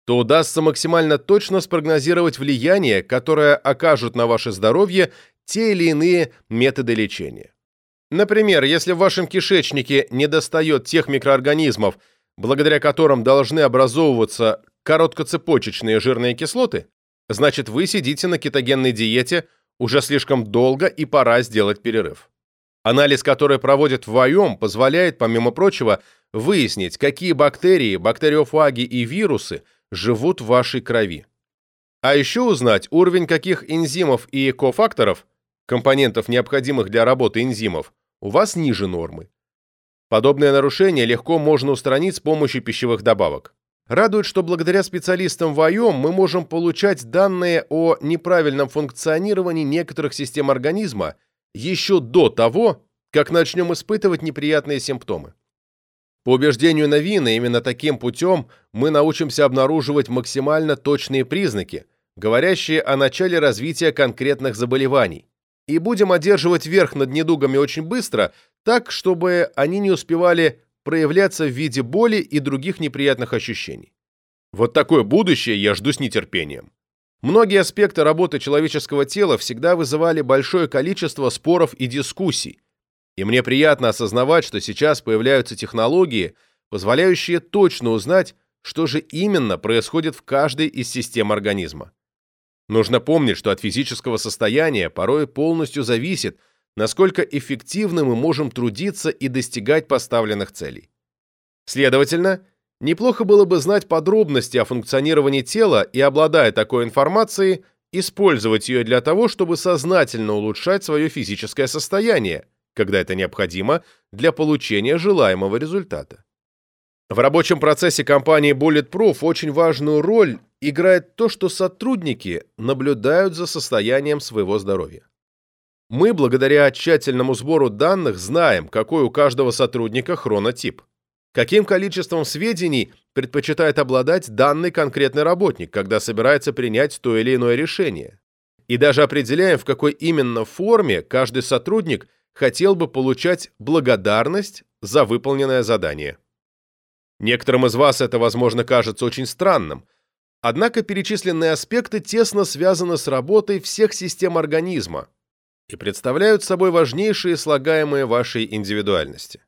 то удастся максимально точно спрогнозировать влияние, которое окажут на ваше здоровье те или иные методы лечения. Например, если в вашем кишечнике недостает тех микроорганизмов, благодаря которым должны образовываться короткоцепочечные жирные кислоты, значит вы сидите на кетогенной диете уже слишком долго и пора сделать перерыв. Анализ, который проводят в ВАЙОМ, позволяет, помимо прочего, выяснить, какие бактерии, бактериофаги и вирусы живут в вашей крови. А еще узнать уровень каких энзимов и кофакторов компонентов, необходимых для работы энзимов, у вас ниже нормы. Подобное нарушение легко можно устранить с помощью пищевых добавок. Радует, что благодаря специалистам в ВАЙОМ мы можем получать данные о неправильном функционировании некоторых систем организма еще до того, как начнем испытывать неприятные симптомы. По убеждению Новина, именно таким путем мы научимся обнаруживать максимально точные признаки, говорящие о начале развития конкретных заболеваний, и будем одерживать верх над недугами очень быстро, так, чтобы они не успевали проявляться в виде боли и других неприятных ощущений. Вот такое будущее я жду с нетерпением. Многие аспекты работы человеческого тела всегда вызывали большое количество споров и дискуссий, и мне приятно осознавать, что сейчас появляются технологии, позволяющие точно узнать, что же именно происходит в каждой из систем организма. Нужно помнить, что от физического состояния порой полностью зависит, насколько эффективно мы можем трудиться и достигать поставленных целей. Следовательно, неплохо было бы знать подробности о функционировании тела и, обладая такой информацией, использовать ее для того, чтобы сознательно улучшать свое физическое состояние, когда это необходимо для получения желаемого результата. В рабочем процессе компании Bulletproof очень важную роль играет то, что сотрудники наблюдают за состоянием своего здоровья. Мы, благодаря тщательному сбору данных, знаем, какой у каждого сотрудника хронотип. Каким количеством сведений предпочитает обладать данный конкретный работник, когда собирается принять то или иное решение. И даже определяем, в какой именно форме каждый сотрудник хотел бы получать благодарность за выполненное задание. Некоторым из вас это, возможно, кажется очень странным, однако перечисленные аспекты тесно связаны с работой всех систем организма и представляют собой важнейшие слагаемые вашей индивидуальности.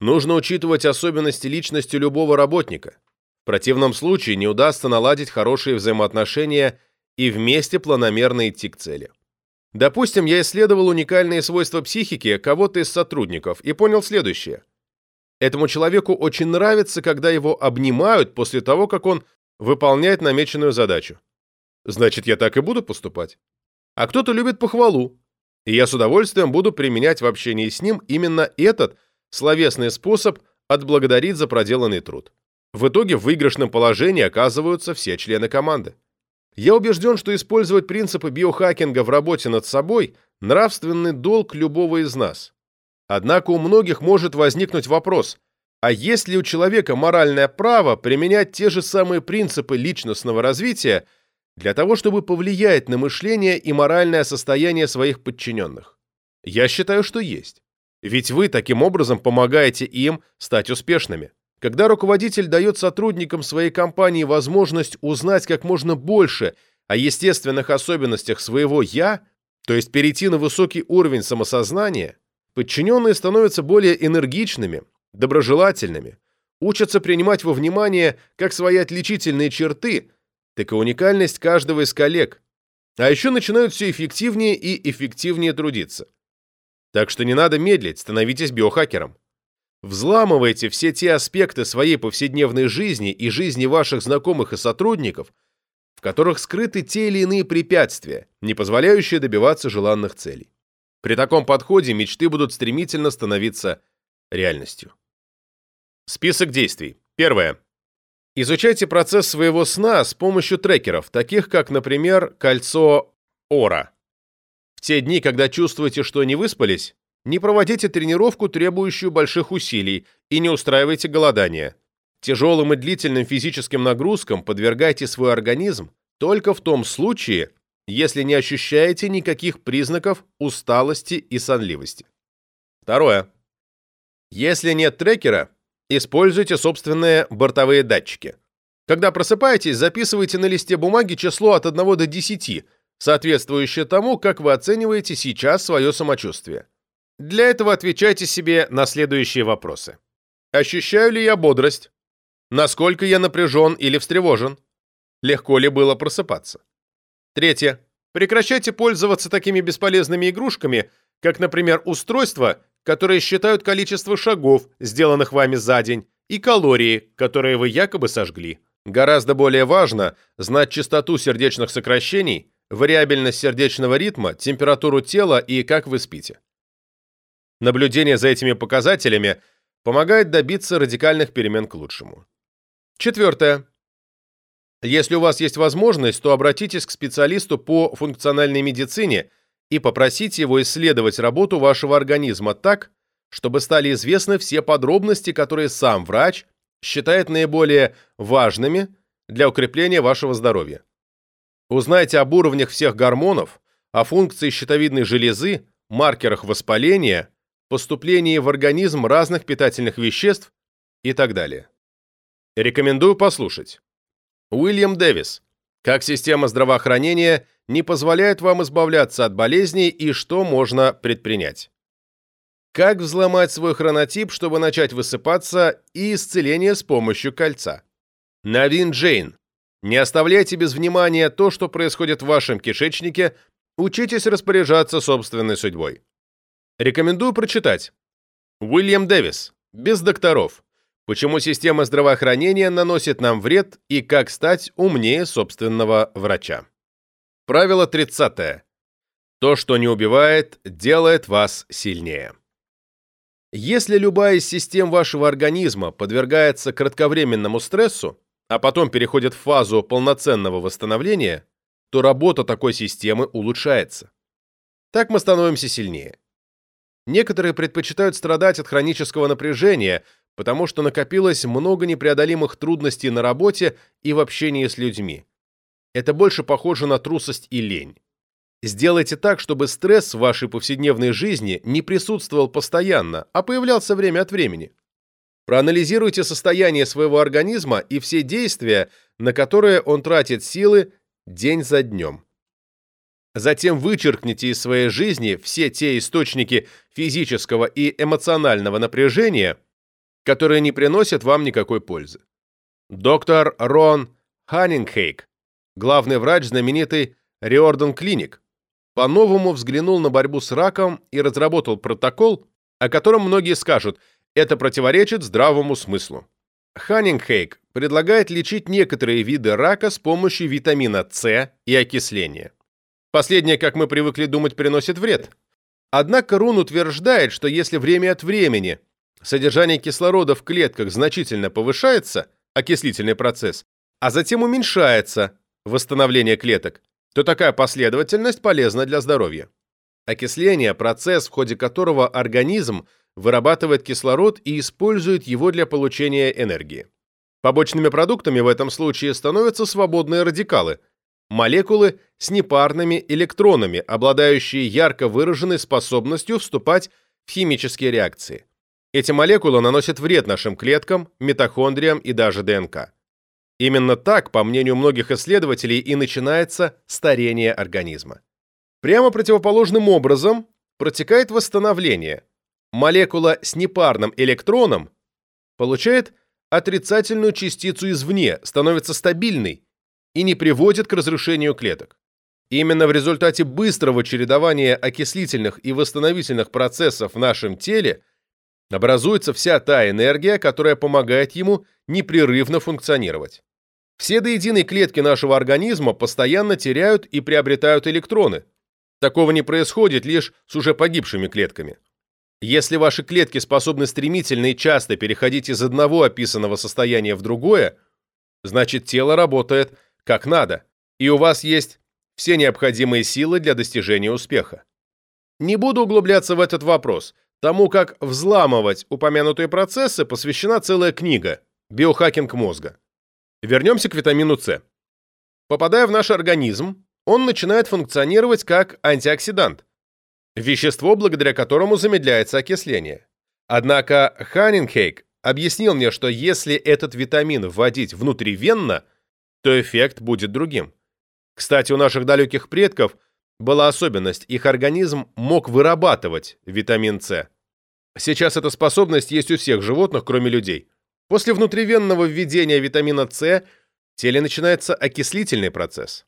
Нужно учитывать особенности личности любого работника. В противном случае не удастся наладить хорошие взаимоотношения и вместе планомерно идти к цели. Допустим, я исследовал уникальные свойства психики кого-то из сотрудников и понял следующее – Этому человеку очень нравится, когда его обнимают после того, как он выполняет намеченную задачу. Значит, я так и буду поступать. А кто-то любит похвалу, и я с удовольствием буду применять в общении с ним именно этот словесный способ отблагодарить за проделанный труд. В итоге в выигрышном положении оказываются все члены команды. Я убежден, что использовать принципы биохакинга в работе над собой – нравственный долг любого из нас. Однако у многих может возникнуть вопрос, а есть ли у человека моральное право применять те же самые принципы личностного развития для того, чтобы повлиять на мышление и моральное состояние своих подчиненных? Я считаю, что есть. Ведь вы таким образом помогаете им стать успешными. Когда руководитель дает сотрудникам своей компании возможность узнать как можно больше о естественных особенностях своего «я», то есть перейти на высокий уровень самосознания, Подчиненные становятся более энергичными, доброжелательными, учатся принимать во внимание как свои отличительные черты, так и уникальность каждого из коллег, а еще начинают все эффективнее и эффективнее трудиться. Так что не надо медлить, становитесь биохакером. Взламывайте все те аспекты своей повседневной жизни и жизни ваших знакомых и сотрудников, в которых скрыты те или иные препятствия, не позволяющие добиваться желанных целей. При таком подходе мечты будут стремительно становиться реальностью. Список действий. Первое. Изучайте процесс своего сна с помощью трекеров, таких как, например, кольцо Ора. В те дни, когда чувствуете, что не выспались, не проводите тренировку, требующую больших усилий, и не устраивайте голодание. Тяжелым и длительным физическим нагрузкам подвергайте свой организм только в том случае, если не ощущаете никаких признаков усталости и сонливости. Второе. Если нет трекера, используйте собственные бортовые датчики. Когда просыпаетесь, записывайте на листе бумаги число от 1 до 10, соответствующее тому, как вы оцениваете сейчас свое самочувствие. Для этого отвечайте себе на следующие вопросы. Ощущаю ли я бодрость? Насколько я напряжен или встревожен? Легко ли было просыпаться? Третье. Прекращайте пользоваться такими бесполезными игрушками, как, например, устройства, которые считают количество шагов, сделанных вами за день, и калории, которые вы якобы сожгли. Гораздо более важно знать частоту сердечных сокращений, вариабельность сердечного ритма, температуру тела и как вы спите. Наблюдение за этими показателями помогает добиться радикальных перемен к лучшему. Четвертое. Если у вас есть возможность, то обратитесь к специалисту по функциональной медицине и попросите его исследовать работу вашего организма так, чтобы стали известны все подробности, которые сам врач считает наиболее важными для укрепления вашего здоровья. Узнайте об уровнях всех гормонов, о функции щитовидной железы, маркерах воспаления, поступлении в организм разных питательных веществ и так далее. Рекомендую послушать. Уильям Дэвис. Как система здравоохранения не позволяет вам избавляться от болезней и что можно предпринять. Как взломать свой хронотип, чтобы начать высыпаться и исцеление с помощью кольца. Навин Джейн. Не оставляйте без внимания то, что происходит в вашем кишечнике, учитесь распоряжаться собственной судьбой. Рекомендую прочитать. Уильям Дэвис. Без докторов. Почему система здравоохранения наносит нам вред и как стать умнее собственного врача. Правило 30. То, что не убивает, делает вас сильнее. Если любая из систем вашего организма подвергается кратковременному стрессу, а потом переходит в фазу полноценного восстановления, то работа такой системы улучшается. Так мы становимся сильнее. Некоторые предпочитают страдать от хронического напряжения, потому что накопилось много непреодолимых трудностей на работе и в общении с людьми. Это больше похоже на трусость и лень. Сделайте так, чтобы стресс в вашей повседневной жизни не присутствовал постоянно, а появлялся время от времени. Проанализируйте состояние своего организма и все действия, на которые он тратит силы день за днем. Затем вычеркните из своей жизни все те источники физического и эмоционального напряжения, которые не приносят вам никакой пользы. Доктор Рон Ханнингхейк, главный врач знаменитой Риордан Клиник, по-новому взглянул на борьбу с раком и разработал протокол, о котором многие скажут Это противоречит здравому смыслу. Ханнингхейк предлагает лечить некоторые виды рака с помощью витамина С и окисления. Последнее, как мы привыкли думать, приносит вред. Однако Рун утверждает, что если время от времени содержание кислорода в клетках значительно повышается, окислительный процесс, а затем уменьшается восстановление клеток, то такая последовательность полезна для здоровья. Окисление – процесс, в ходе которого организм вырабатывает кислород и использует его для получения энергии. Побочными продуктами в этом случае становятся свободные радикалы – молекулы с непарными электронами, обладающие ярко выраженной способностью вступать в химические реакции. Эти молекулы наносят вред нашим клеткам, митохондриям и даже ДНК. Именно так, по мнению многих исследователей, и начинается старение организма. Прямо противоположным образом протекает восстановление. Молекула с непарным электроном получает отрицательную частицу извне, становится стабильной и не приводит к разрушению клеток. Именно в результате быстрого чередования окислительных и восстановительных процессов в нашем теле образуется вся та энергия, которая помогает ему непрерывно функционировать. Все до единой клетки нашего организма постоянно теряют и приобретают электроны. Такого не происходит лишь с уже погибшими клетками. Если ваши клетки способны стремительно и часто переходить из одного описанного состояния в другое, значит тело работает как надо, и у вас есть все необходимые силы для достижения успеха. Не буду углубляться в этот вопрос. Тому, как взламывать упомянутые процессы, посвящена целая книга «Биохакинг мозга». Вернемся к витамину С. Попадая в наш организм, он начинает функционировать как антиоксидант, вещество, благодаря которому замедляется окисление. Однако Ханингхейк объяснил мне, что если этот витамин вводить внутривенно, то эффект будет другим. Кстати, у наших далеких предков была особенность, их организм мог вырабатывать витамин С. Сейчас эта способность есть у всех животных, кроме людей. После внутривенного введения витамина С в теле начинается окислительный процесс.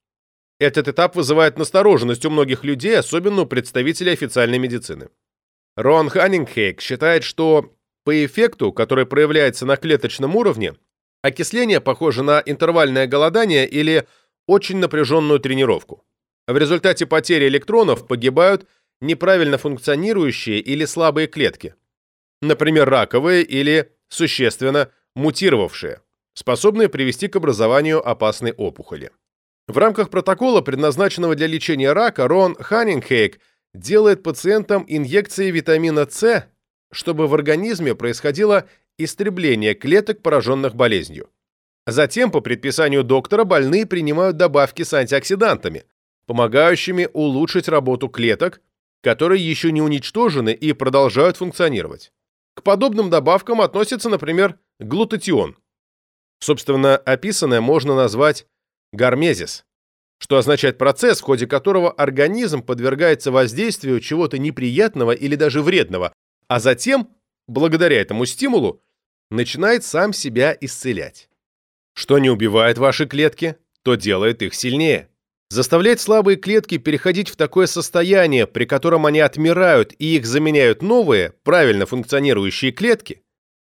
Этот этап вызывает настороженность у многих людей, особенно у представителей официальной медицины. Рон Ханнингхейк считает, что по эффекту, который проявляется на клеточном уровне, Окисление похоже на интервальное голодание или очень напряженную тренировку. В результате потери электронов погибают неправильно функционирующие или слабые клетки, например, раковые или существенно мутировавшие, способные привести к образованию опасной опухоли. В рамках протокола, предназначенного для лечения рака, Рон Ханнингхейк делает пациентам инъекции витамина С, чтобы в организме происходило истребление клеток, пораженных болезнью. Затем, по предписанию доктора, больные принимают добавки с антиоксидантами, помогающими улучшить работу клеток, которые еще не уничтожены и продолжают функционировать. К подобным добавкам относится, например, глутатион. Собственно, описанное можно назвать гармезис, что означает процесс, в ходе которого организм подвергается воздействию чего-то неприятного или даже вредного, а затем, благодаря этому стимулу, начинает сам себя исцелять. Что не убивает ваши клетки, то делает их сильнее. Заставлять слабые клетки переходить в такое состояние, при котором они отмирают и их заменяют новые, правильно функционирующие клетки,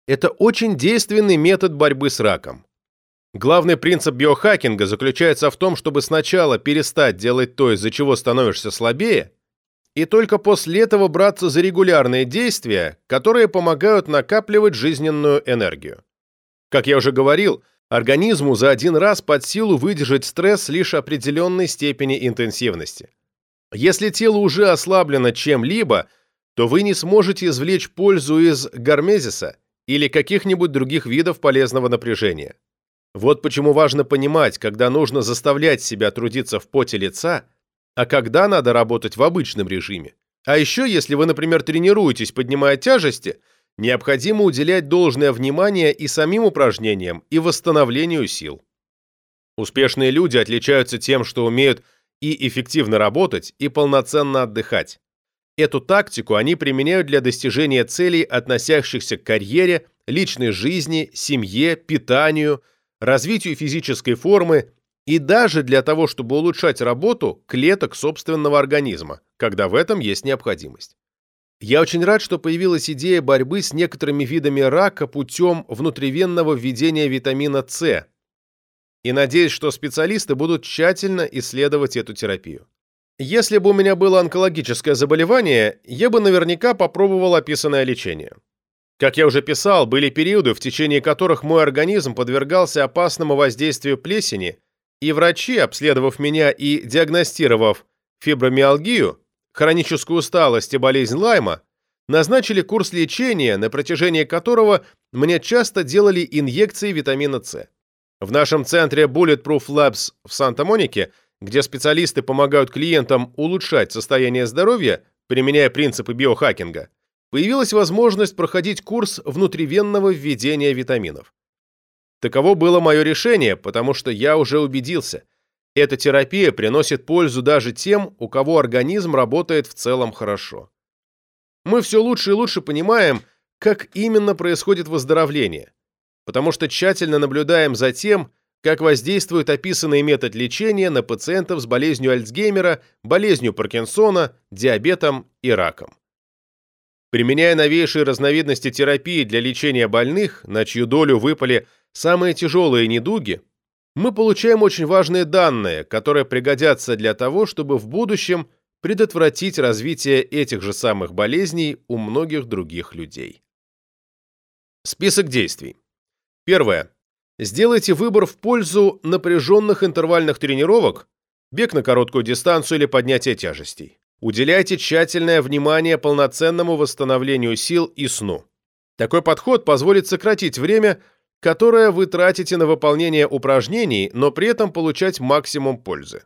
это очень действенный метод борьбы с раком. Главный принцип биохакинга заключается в том, чтобы сначала перестать делать то, из-за чего становишься слабее, и только после этого браться за регулярные действия, которые помогают накапливать жизненную энергию. Как я уже говорил, организму за один раз под силу выдержать стресс лишь определенной степени интенсивности. Если тело уже ослаблено чем-либо, то вы не сможете извлечь пользу из гармезиса или каких-нибудь других видов полезного напряжения. Вот почему важно понимать, когда нужно заставлять себя трудиться в поте лица – а когда надо работать в обычном режиме. А еще, если вы, например, тренируетесь, поднимая тяжести, необходимо уделять должное внимание и самим упражнениям, и восстановлению сил. Успешные люди отличаются тем, что умеют и эффективно работать, и полноценно отдыхать. Эту тактику они применяют для достижения целей, относящихся к карьере, личной жизни, семье, питанию, развитию физической формы и даже для того, чтобы улучшать работу клеток собственного организма, когда в этом есть необходимость. Я очень рад, что появилась идея борьбы с некоторыми видами рака путем внутривенного введения витамина С, и надеюсь, что специалисты будут тщательно исследовать эту терапию. Если бы у меня было онкологическое заболевание, я бы наверняка попробовал описанное лечение. Как я уже писал, были периоды, в течение которых мой организм подвергался опасному воздействию плесени, и врачи, обследовав меня и диагностировав фибромиалгию, хроническую усталость и болезнь Лайма, назначили курс лечения, на протяжении которого мне часто делали инъекции витамина С. В нашем центре Bulletproof Labs в Санта-Монике – где специалисты помогают клиентам улучшать состояние здоровья, применяя принципы биохакинга, появилась возможность проходить курс внутривенного введения витаминов. Таково было мое решение, потому что я уже убедился, эта терапия приносит пользу даже тем, у кого организм работает в целом хорошо. Мы все лучше и лучше понимаем, как именно происходит выздоровление, потому что тщательно наблюдаем за тем, как воздействует описанный метод лечения на пациентов с болезнью Альцгеймера, болезнью Паркинсона, диабетом и раком. Применяя новейшие разновидности терапии для лечения больных, на чью долю выпали самые тяжелые недуги, мы получаем очень важные данные, которые пригодятся для того, чтобы в будущем предотвратить развитие этих же самых болезней у многих других людей. Список действий. Первое. Сделайте выбор в пользу напряженных интервальных тренировок, бег на короткую дистанцию или поднятие тяжестей. Уделяйте тщательное внимание полноценному восстановлению сил и сну. Такой подход позволит сократить время, которое вы тратите на выполнение упражнений, но при этом получать максимум пользы.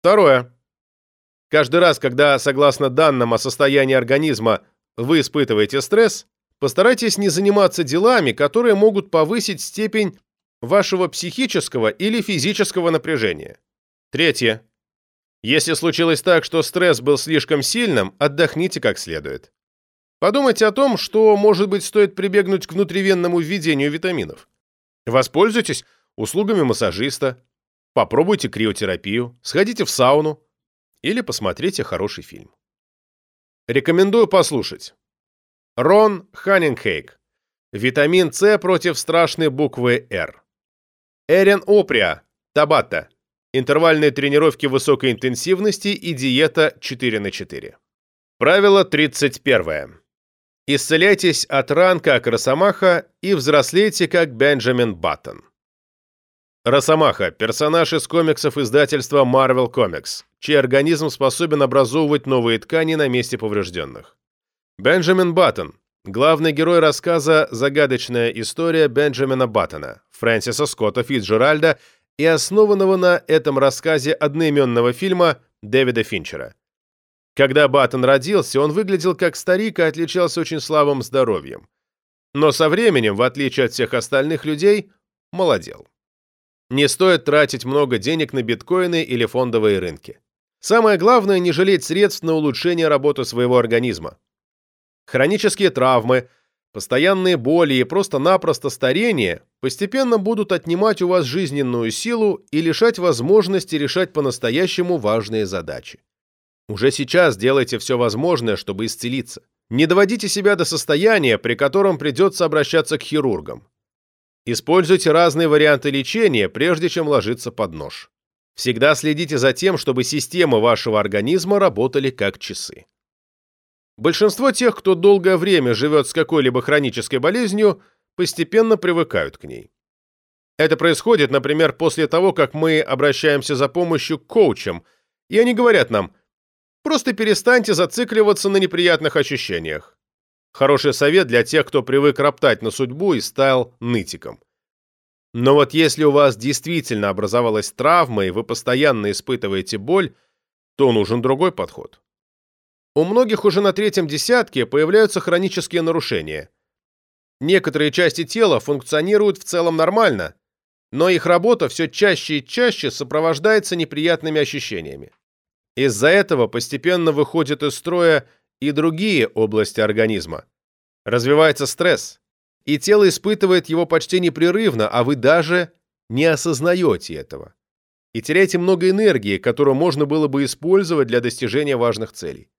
Второе. Каждый раз, когда, согласно данным о состоянии организма, вы испытываете стресс, постарайтесь не заниматься делами, которые могут повысить степень вашего психического или физического напряжения. Третье. Если случилось так, что стресс был слишком сильным, отдохните как следует. Подумайте о том, что, может быть, стоит прибегнуть к внутривенному введению витаминов. Воспользуйтесь услугами массажиста, попробуйте криотерапию, сходите в сауну или посмотрите хороший фильм. Рекомендую послушать. Рон Ханнингхейк. Витамин С против страшной буквы «Р». Эрен Оприа, Табата. Интервальные тренировки высокой интенсивности и диета 4 на 4. Правило 31. Исцеляйтесь от ран, как Росомаха, и взрослейте, как Бенджамин Баттон. Росомаха – персонаж из комиксов издательства Marvel Comics, чей организм способен образовывать новые ткани на месте поврежденных. Бенджамин Баттон Главный герой рассказа «Загадочная история Бенджамина Баттона» Фрэнсиса Скотта Фитджеральда и основанного на этом рассказе одноименного фильма Дэвида Финчера. Когда Баттон родился, он выглядел как старик и отличался очень слабым здоровьем. Но со временем, в отличие от всех остальных людей, молодел. Не стоит тратить много денег на биткоины или фондовые рынки. Самое главное – не жалеть средств на улучшение работы своего организма. Хронические травмы, постоянные боли и просто-напросто старение постепенно будут отнимать у вас жизненную силу и лишать возможности решать по-настоящему важные задачи. Уже сейчас делайте все возможное, чтобы исцелиться. Не доводите себя до состояния, при котором придется обращаться к хирургам. Используйте разные варианты лечения, прежде чем ложиться под нож. Всегда следите за тем, чтобы системы вашего организма работали как часы. Большинство тех, кто долгое время живет с какой-либо хронической болезнью, постепенно привыкают к ней. Это происходит, например, после того, как мы обращаемся за помощью к коучам, и они говорят нам «просто перестаньте зацикливаться на неприятных ощущениях». Хороший совет для тех, кто привык роптать на судьбу и стал нытиком. Но вот если у вас действительно образовалась травма и вы постоянно испытываете боль, то нужен другой подход. У многих уже на третьем десятке появляются хронические нарушения. Некоторые части тела функционируют в целом нормально, но их работа все чаще и чаще сопровождается неприятными ощущениями. Из-за этого постепенно выходят из строя и другие области организма. Развивается стресс, и тело испытывает его почти непрерывно, а вы даже не осознаете этого. И теряете много энергии, которую можно было бы использовать для достижения важных целей.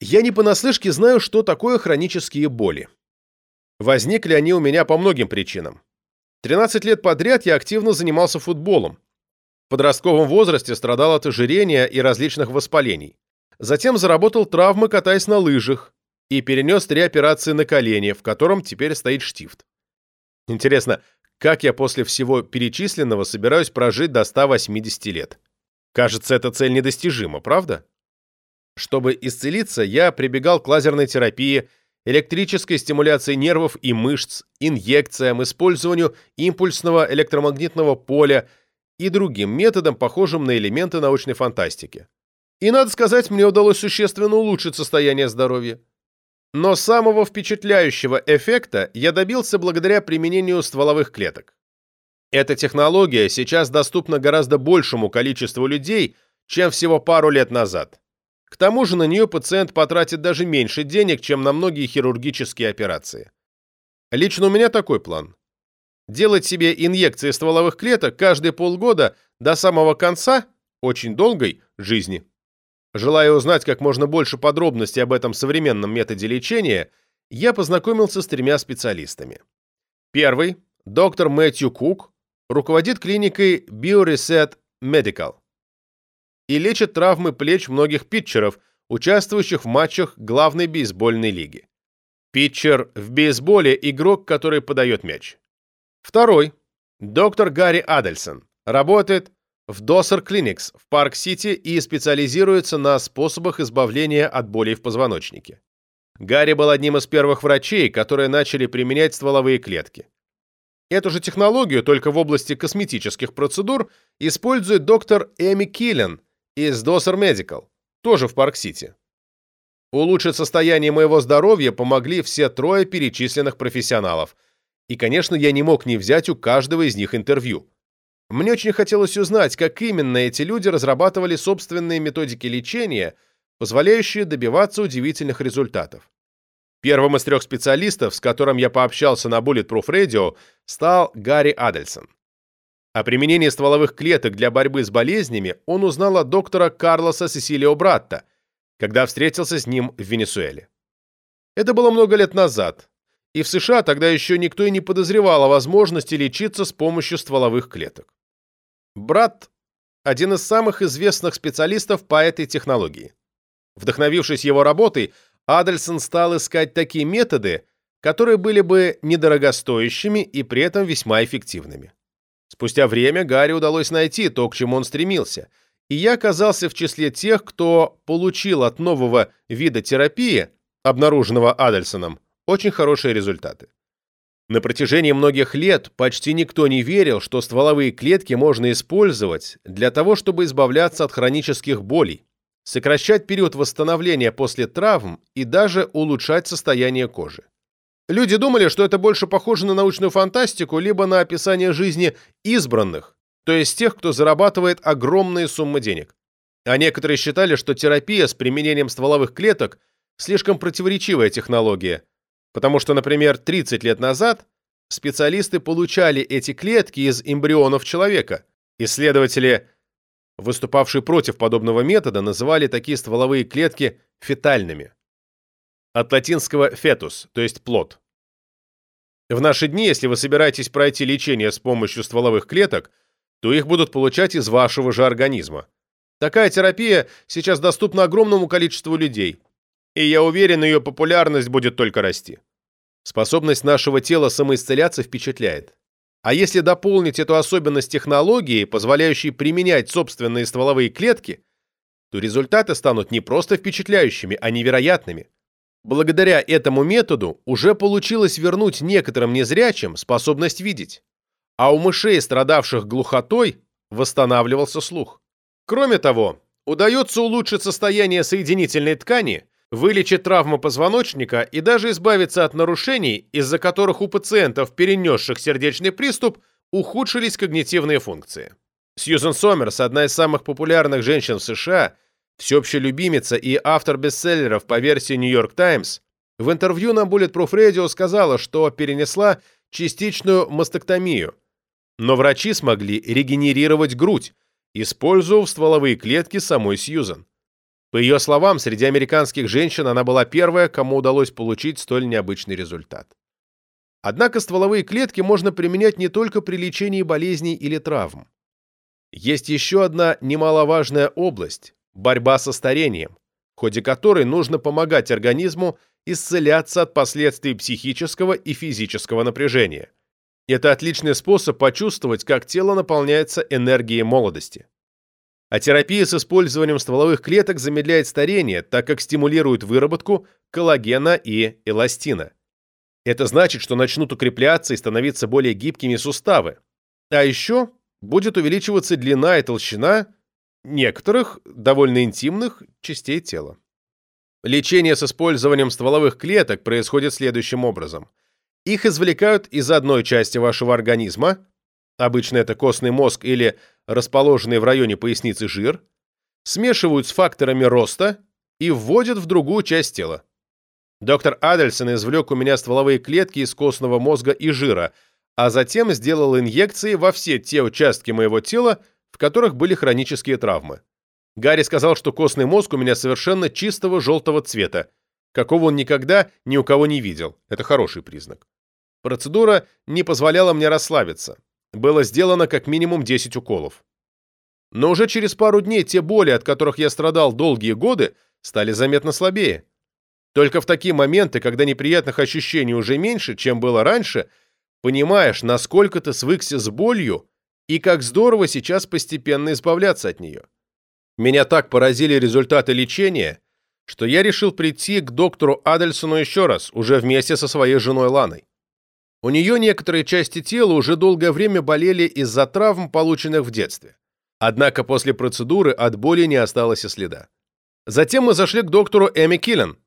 Я не понаслышке знаю, что такое хронические боли. Возникли они у меня по многим причинам. 13 лет подряд я активно занимался футболом. В подростковом возрасте страдал от ожирения и различных воспалений. Затем заработал травмы, катаясь на лыжах, и перенес три операции на колени, в котором теперь стоит штифт. Интересно, как я после всего перечисленного собираюсь прожить до 180 лет? Кажется, эта цель недостижима, правда? Чтобы исцелиться, я прибегал к лазерной терапии, электрической стимуляции нервов и мышц, инъекциям, использованию импульсного электромагнитного поля и другим методам, похожим на элементы научной фантастики. И, надо сказать, мне удалось существенно улучшить состояние здоровья. Но самого впечатляющего эффекта я добился благодаря применению стволовых клеток. Эта технология сейчас доступна гораздо большему количеству людей, чем всего пару лет назад. К тому же на нее пациент потратит даже меньше денег, чем на многие хирургические операции. Лично у меня такой план. Делать себе инъекции стволовых клеток каждые полгода до самого конца, очень долгой, жизни. Желая узнать как можно больше подробностей об этом современном методе лечения, я познакомился с тремя специалистами. Первый, доктор Мэтью Кук, руководит клиникой BioReset Medical и лечит травмы плеч многих питчеров, участвующих в матчах главной бейсбольной лиги. Питчер в бейсболе – игрок, который подает мяч. Второй, доктор Гарри Адельсон, работает в Docere Clinics в Парк-Сити и специализируется на способах избавления от болей в позвоночнике. Гарри был одним из первых врачей, которые начали применять стволовые клетки. Эту же технологию, только в области косметических процедур, использует доктор Эми Киллен из Docere Medical, тоже в Парк-Сити. Улучшить состояние моего здоровья помогли все трое перечисленных профессионалов. И, конечно, я не мог не взять у каждого из них интервью. Мне очень хотелось узнать, как именно эти люди разрабатывали собственные методики лечения, позволяющие добиваться удивительных результатов. Первым из трех специалистов, с которым я пообщался на Bulletproof Radio, стал Гарри Адельсон. О применении стволовых клеток для борьбы с болезнями он узнал от доктора Карлоса Сесилио Братта, когда встретился с ним в Венесуэле. Это было много лет назад, и в США тогда еще никто и не подозревал о возможности лечиться с помощью стволовых клеток. Брат – один из самых известных специалистов по этой технологии. Вдохновившись его работой, Адельсон стал искать такие методы, которые были бы недорогостоящими и при этом весьма эффективными. Спустя время Гарри удалось найти то, к чему он стремился, и я оказался в числе тех, кто получил от нового вида терапии, обнаруженного Адельсоном, очень хорошие результаты. На протяжении многих лет почти никто не верил, что стволовые клетки можно использовать для того, чтобы избавляться от хронических болей, сокращать период восстановления после травм и даже улучшать состояние кожи. Люди думали, что это больше похоже на научную фантастику, либо на описание жизни избранных, то есть тех, кто зарабатывает огромные суммы денег. А некоторые считали, что терапия с применением стволовых клеток слишком противоречивая технология – Потому что, например, 30 лет назад специалисты получали эти клетки из эмбрионов человека. Исследователи, выступавшие против подобного метода, называли такие стволовые клетки фетальными. От латинского «fetus», то есть плод. В наши дни, если вы собираетесь пройти лечение с помощью стволовых клеток, то их будут получать из вашего же организма. Такая терапия сейчас доступна огромному количеству людей – и я уверен, ее популярность будет только расти. Способность нашего тела самоисцеляться впечатляет. А если дополнить эту особенность технологии, позволяющей применять собственные стволовые клетки, то результаты станут не просто впечатляющими, а невероятными. Благодаря этому методу уже получилось вернуть некоторым незрячим способность видеть, а у мышей, страдавших глухотой, восстанавливался слух. Кроме того, удается улучшить состояние соединительной ткани вылечить травму позвоночника и даже избавиться от нарушений, из-за которых у пациентов, перенесших сердечный приступ, ухудшились когнитивные функции. Сьюзен Сомерс, одна из самых популярных женщин в США, всеобщая любимица и автор бестселлеров по версии New York Times, в интервью на Bulletproof Radio сказала, что перенесла частичную мастектомию, но врачи смогли регенерировать грудь, используя стволовые клетки самой Сьюзен. По ее словам, среди американских женщин она была первая, кому удалось получить столь необычный результат. Однако стволовые клетки можно применять не только при лечении болезней или травм. Есть еще одна немаловажная область – борьба со старением, в ходе которой нужно помогать организму исцеляться от последствий психического и физического напряжения. Это отличный способ почувствовать, как тело наполняется энергией молодости. А терапия с использованием стволовых клеток замедляет старение, так как стимулирует выработку коллагена и эластина. Это значит, что начнут укрепляться и становиться более гибкими суставы. А еще будет увеличиваться длина и толщина некоторых, довольно интимных, частей тела. Лечение с использованием стволовых клеток происходит следующим образом. Их извлекают из одной части вашего организма, обычно это костный мозг или расположенный в районе поясницы жир, смешивают с факторами роста и вводят в другую часть тела. Доктор Адельсон извлек у меня стволовые клетки из костного мозга и жира, а затем сделал инъекции во все те участки моего тела, в которых были хронические травмы. Гарри сказал, что костный мозг у меня совершенно чистого желтого цвета, какого он никогда ни у кого не видел. Это хороший признак. Процедура не позволяла мне расслабиться. Было сделано как минимум 10 уколов. Но уже через пару дней те боли, от которых я страдал долгие годы, стали заметно слабее. Только в такие моменты, когда неприятных ощущений уже меньше, чем было раньше, понимаешь, насколько ты свыкся с болью и как здорово сейчас постепенно избавляться от нее. Меня так поразили результаты лечения, что я решил прийти к доктору Адельсону еще раз, уже вместе со своей женой Ланой. У нее некоторые части тела уже долгое время болели из-за травм, полученных в детстве. Однако после процедуры от боли не осталось и следа. Затем мы зашли к доктору Эми Киллен,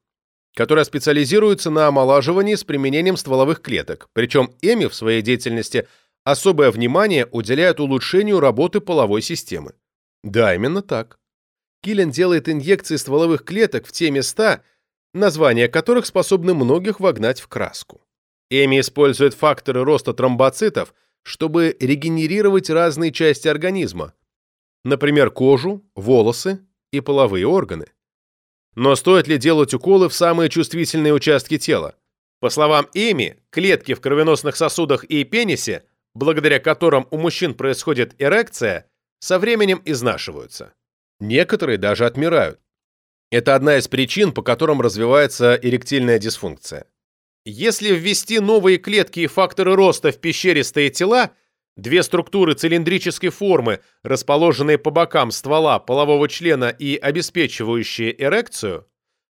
которая специализируется на омолаживании с применением стволовых клеток, причем Эми в своей деятельности особое внимание уделяет улучшению работы половой системы. Да, именно так. Киллен делает инъекции стволовых клеток в те места, названия которых способны многих вогнать в краску. Эми использует факторы роста тромбоцитов, чтобы регенерировать разные части организма, например, кожу, волосы и половые органы. Но стоит ли делать уколы в самые чувствительные участки тела? По словам Эми, клетки в кровеносных сосудах и пенисе, благодаря которым у мужчин происходит эрекция, со временем изнашиваются. Некоторые даже отмирают. Это одна из причин, по которым развивается эректильная дисфункция. Если ввести новые клетки и факторы роста в пещеристые тела, две структуры цилиндрической формы, расположенные по бокам ствола полового члена и обеспечивающие эрекцию,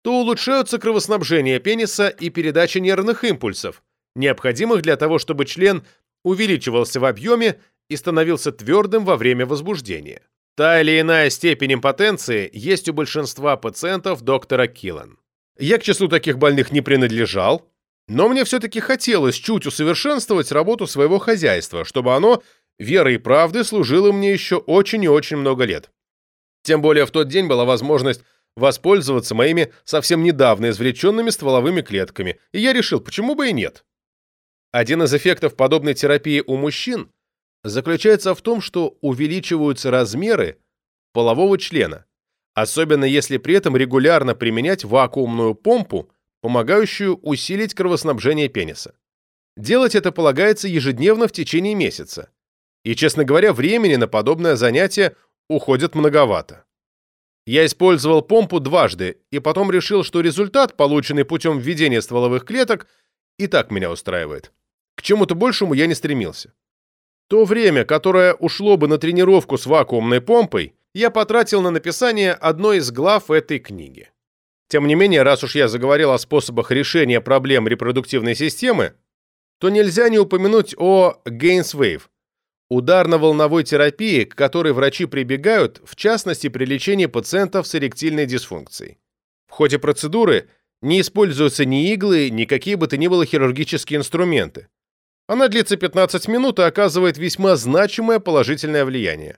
то улучшаются кровоснабжение пениса и передача нервных импульсов, необходимых для того, чтобы член увеличивался в объеме и становился твердым во время возбуждения. Та или иная степень импотенции есть у большинства пациентов доктора Киллан. Я к числу таких больных не принадлежал, но мне все-таки хотелось чуть усовершенствовать работу своего хозяйства, чтобы оно верой и правдой служило мне еще очень и очень много лет. Тем более в тот день была возможность воспользоваться моими совсем недавно извлеченными стволовыми клетками, и я решил, почему бы и нет. Один из эффектов подобной терапии у мужчин заключается в том, что увеличиваются размеры полового члена, особенно если при этом регулярно применять вакуумную помпу помогающую усилить кровоснабжение пениса. Делать это полагается ежедневно в течение месяца. И, честно говоря, времени на подобное занятие уходит многовато. Я использовал помпу дважды и потом решил, что результат, полученный путем введения стволовых клеток, и так меня устраивает. К чему-то большему я не стремился. То время, которое ушло бы на тренировку с вакуумной помпой, я потратил на написание одной из глав этой книги. Тем не менее, раз уж я заговорил о способах решения проблем репродуктивной системы, то нельзя не упомянуть о Gainswave, ударно-волновой терапии, к которой врачи прибегают, в частности при лечении пациентов с эректильной дисфункцией. В ходе процедуры не используются ни иглы, ни какие бы то ни было хирургические инструменты. Она длится 15 минут и оказывает весьма значимое положительное влияние.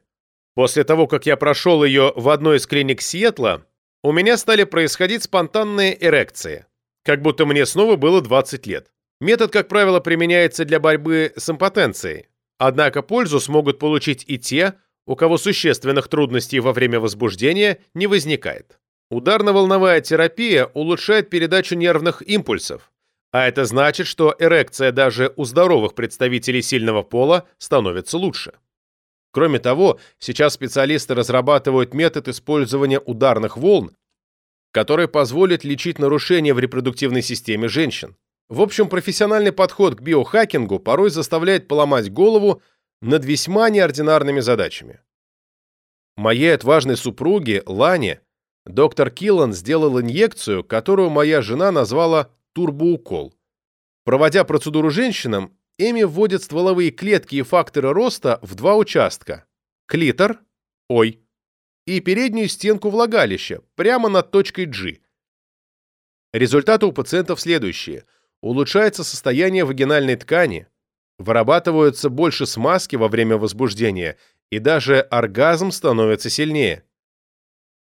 После того, как я прошел ее в одной из клиник Сиэтла, у меня стали происходить спонтанные эрекции, как будто мне снова было 20 лет. Метод, как правило, применяется для борьбы с импотенцией, однако пользу смогут получить и те, у кого существенных трудностей во время возбуждения не возникает. Ударно-волновая терапия улучшает передачу нервных импульсов, а это значит, что эрекция даже у здоровых представителей сильного пола становится лучше. Кроме того, сейчас специалисты разрабатывают метод использования ударных волн, который позволит лечить нарушения в репродуктивной системе женщин. В общем, профессиональный подход к биохакингу порой заставляет поломать голову над весьма неординарными задачами. Моей отважной супруге, Лане, доктор Киллан сделал инъекцию, которую моя жена назвала турбоукол. Проводя процедуру женщинам, Эми вводит стволовые клетки и факторы роста в два участка – клитор, ой, и переднюю стенку влагалища, прямо над точкой G. Результаты у пациентов следующие. Улучшается состояние вагинальной ткани, вырабатываются больше смазки во время возбуждения, и даже оргазм становится сильнее.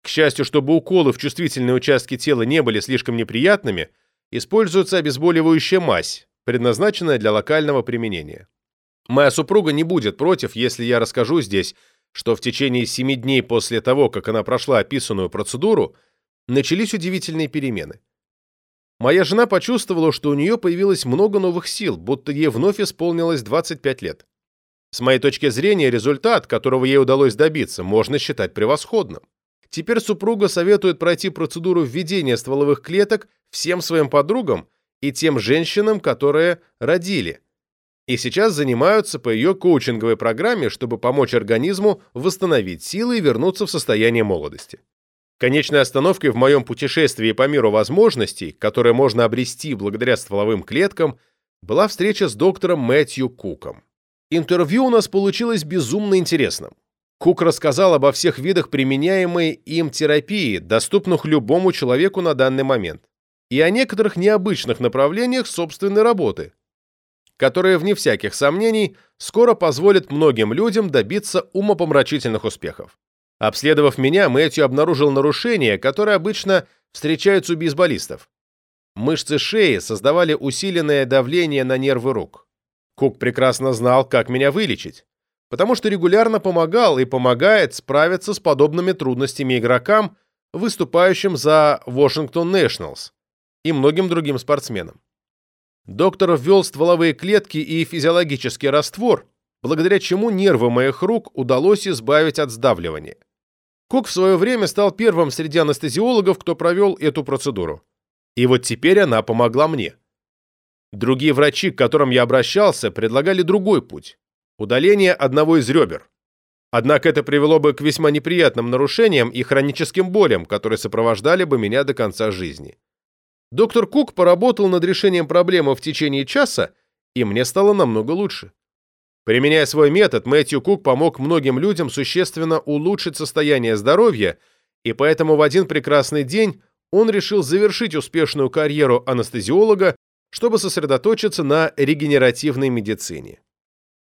К счастью, чтобы уколы в чувствительные участки тела не были слишком неприятными, используется обезболивающая мазь, предназначенная для локального применения. Моя супруга не будет против, если я расскажу здесь, что в течение 7 дней после того, как она прошла описанную процедуру, начались удивительные перемены. Моя жена почувствовала, что у нее появилось много новых сил, будто ей вновь исполнилось 25 лет. С моей точки зрения, результат, которого ей удалось добиться, можно считать превосходным. Теперь супруга советует пройти процедуру введения стволовых клеток всем своим подругам и тем женщинам, которые родили, и сейчас занимаются по ее коучинговой программе, чтобы помочь организму восстановить силы и вернуться в состояние молодости. Конечной остановкой в моем путешествии по миру возможностей, которые можно обрести благодаря стволовым клеткам, была встреча с доктором Мэтью Куком. Интервью у нас получилось безумно интересным. Кук рассказал обо всех видах применяемой им терапии, доступных любому человеку на данный момент и о некоторых необычных направлениях собственной работы, которые, вне всяких сомнений, скоро позволят многим людям добиться умопомрачительных успехов. Обследовав меня, Мэтью обнаружил нарушения, которые обычно встречаются у бейсболистов. Мышцы шеи создавали усиленное давление на нервы рук. Кук прекрасно знал, как меня вылечить, потому что регулярно помогал и помогает справиться с подобными трудностями игрокам, выступающим за Washington Nationals, и многим другим спортсменам. Доктор ввел стволовые клетки и физиологический раствор, благодаря чему нервы моих рук удалось избавить от сдавливания. Кук в свое время стал первым среди анестезиологов, кто провел эту процедуру. И вот теперь она помогла мне. Другие врачи, к которым я обращался, предлагали другой путь – удаление одного из ребер. Однако это привело бы к весьма неприятным нарушениям и хроническим болям, которые сопровождали бы меня до конца жизни. Доктор Кук поработал над решением проблемы в течение часа, и мне стало намного лучше. Применяя свой метод, Мэтью Кук помог многим людям существенно улучшить состояние здоровья, и поэтому в один прекрасный день он решил завершить успешную карьеру анестезиолога, чтобы сосредоточиться на регенеративной медицине.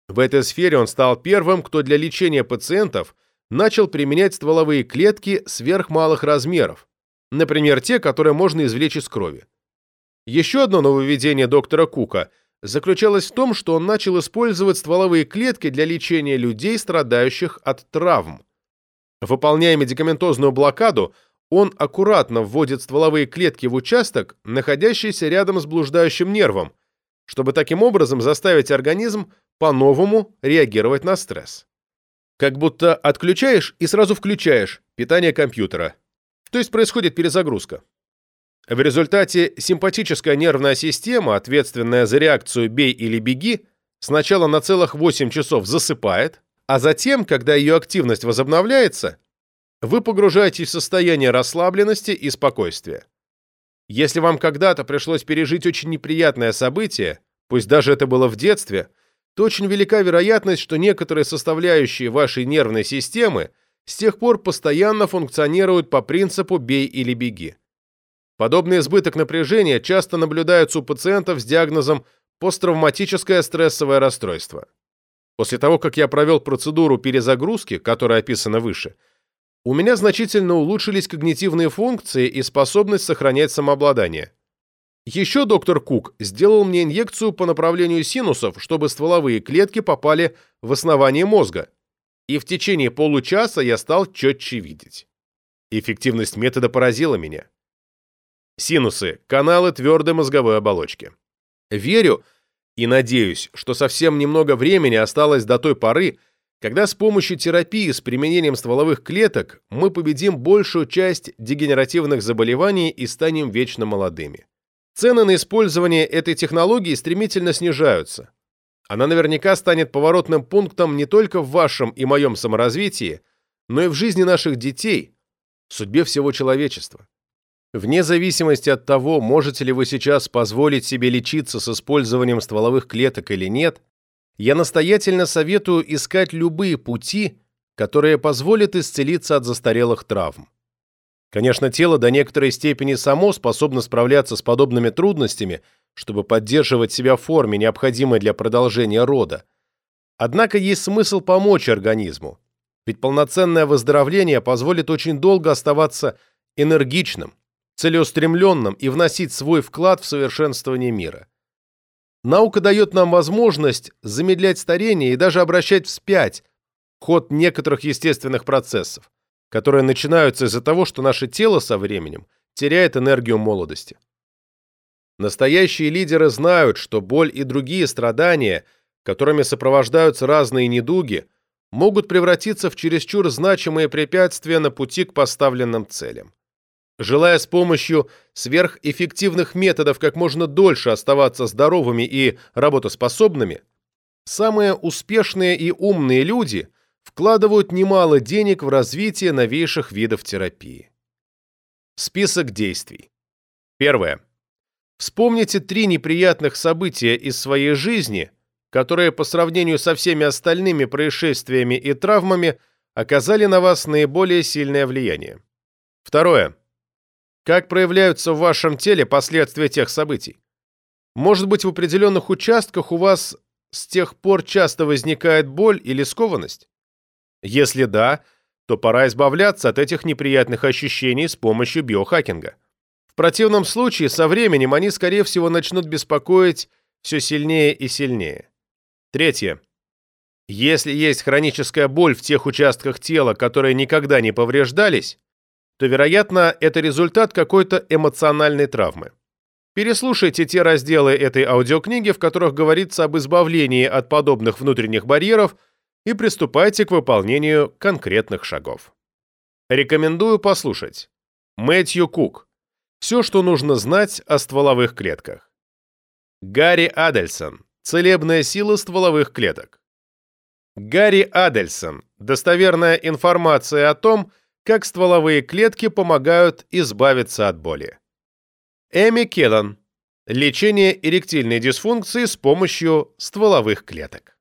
В этой сфере он стал первым, кто для лечения пациентов начал применять стволовые клетки сверхмалых размеров, например, те, которые можно извлечь из крови. Еще одно нововведение доктора Кука заключалось в том, что он начал использовать стволовые клетки для лечения людей, страдающих от травм. Выполняя медикаментозную блокаду, он аккуратно вводит стволовые клетки в участок, находящийся рядом с блуждающим нервом, чтобы таким образом заставить организм по-новому реагировать на стресс. Как будто отключаешь и сразу включаешь питание компьютера, то есть происходит перезагрузка. В результате симпатическая нервная система, ответственная за реакцию «бей или беги», сначала на целых 8 часов засыпает, а затем, когда ее активность возобновляется, вы погружаетесь в состояние расслабленности и спокойствия. Если вам когда-то пришлось пережить очень неприятное событие, пусть даже это было в детстве, то очень велика вероятность, что некоторые составляющие вашей нервной системы с тех пор постоянно функционируют по принципу «бей или беги». Подобный избыток напряжения часто наблюдается у пациентов с диагнозом посттравматическое стрессовое расстройство. После того, как я провел процедуру перезагрузки, которая описана выше, у меня значительно улучшились когнитивные функции и способность сохранять самообладание. Еще доктор Кук сделал мне инъекцию по направлению синусов, чтобы стволовые клетки попали в основание мозга, и в течение получаса я стал четче видеть. Эффективность метода поразила меня. Синусы – каналы твердой мозговой оболочки. Верю и надеюсь, что совсем немного времени осталось до той поры, когда с помощью терапии с применением стволовых клеток мы победим большую часть дегенеративных заболеваний и станем вечно молодыми. Цены на использование этой технологии стремительно снижаются. Она наверняка станет поворотным пунктом не только в вашем и моем саморазвитии, но и в жизни наших детей, в судьбе всего человечества. Вне зависимости от того, можете ли вы сейчас позволить себе лечиться с использованием стволовых клеток или нет, я настоятельно советую искать любые пути, которые позволят исцелиться от застарелых травм. Конечно, тело до некоторой степени само способно справляться с подобными трудностями, чтобы поддерживать себя в форме, необходимой для продолжения рода. Однако есть смысл помочь организму, ведь полноценное выздоровление позволит очень долго оставаться энергичным, целеустремленным и вносить свой вклад в совершенствование мира. Наука дает нам возможность замедлять старение и даже обращать вспять ход некоторых естественных процессов, которые начинаются из-за того, что наше тело со временем теряет энергию молодости. Настоящие лидеры знают, что боль и другие страдания, которыми сопровождаются разные недуги, могут превратиться в чересчур значимые препятствия на пути к поставленным целям. Желая с помощью сверхэффективных методов как можно дольше оставаться здоровыми и работоспособными, самые успешные и умные люди вкладывают немало денег в развитие новейших видов терапии. Список действий. Первое. Вспомните три неприятных события из своей жизни, которые по сравнению со всеми остальными происшествиями и травмами оказали на вас наиболее сильное влияние. Второе. Как проявляются в вашем теле последствия тех событий? Может быть, в определенных участках у вас с тех пор часто возникает боль или скованность? Если да, то пора избавляться от этих неприятных ощущений с помощью биохакинга. В противном случае со временем они, скорее всего, начнут беспокоить все сильнее и сильнее. Третье. Если есть хроническая боль в тех участках тела, которые никогда не повреждались, то, вероятно, это результат какой-то эмоциональной травмы. Переслушайте те разделы этой аудиокниги, в которых говорится об избавлении от подобных внутренних барьеров и приступайте к выполнению конкретных шагов. Рекомендую послушать. Мэтью Кук. Все, что нужно знать о стволовых клетках. Гарри Адельсон. Целебная сила стволовых клеток. Гарри Адельсон. Достоверная информация о том, как стволовые клетки помогают избавиться от боли. Эми Келлан. Лечение эректильной дисфункции с помощью стволовых клеток.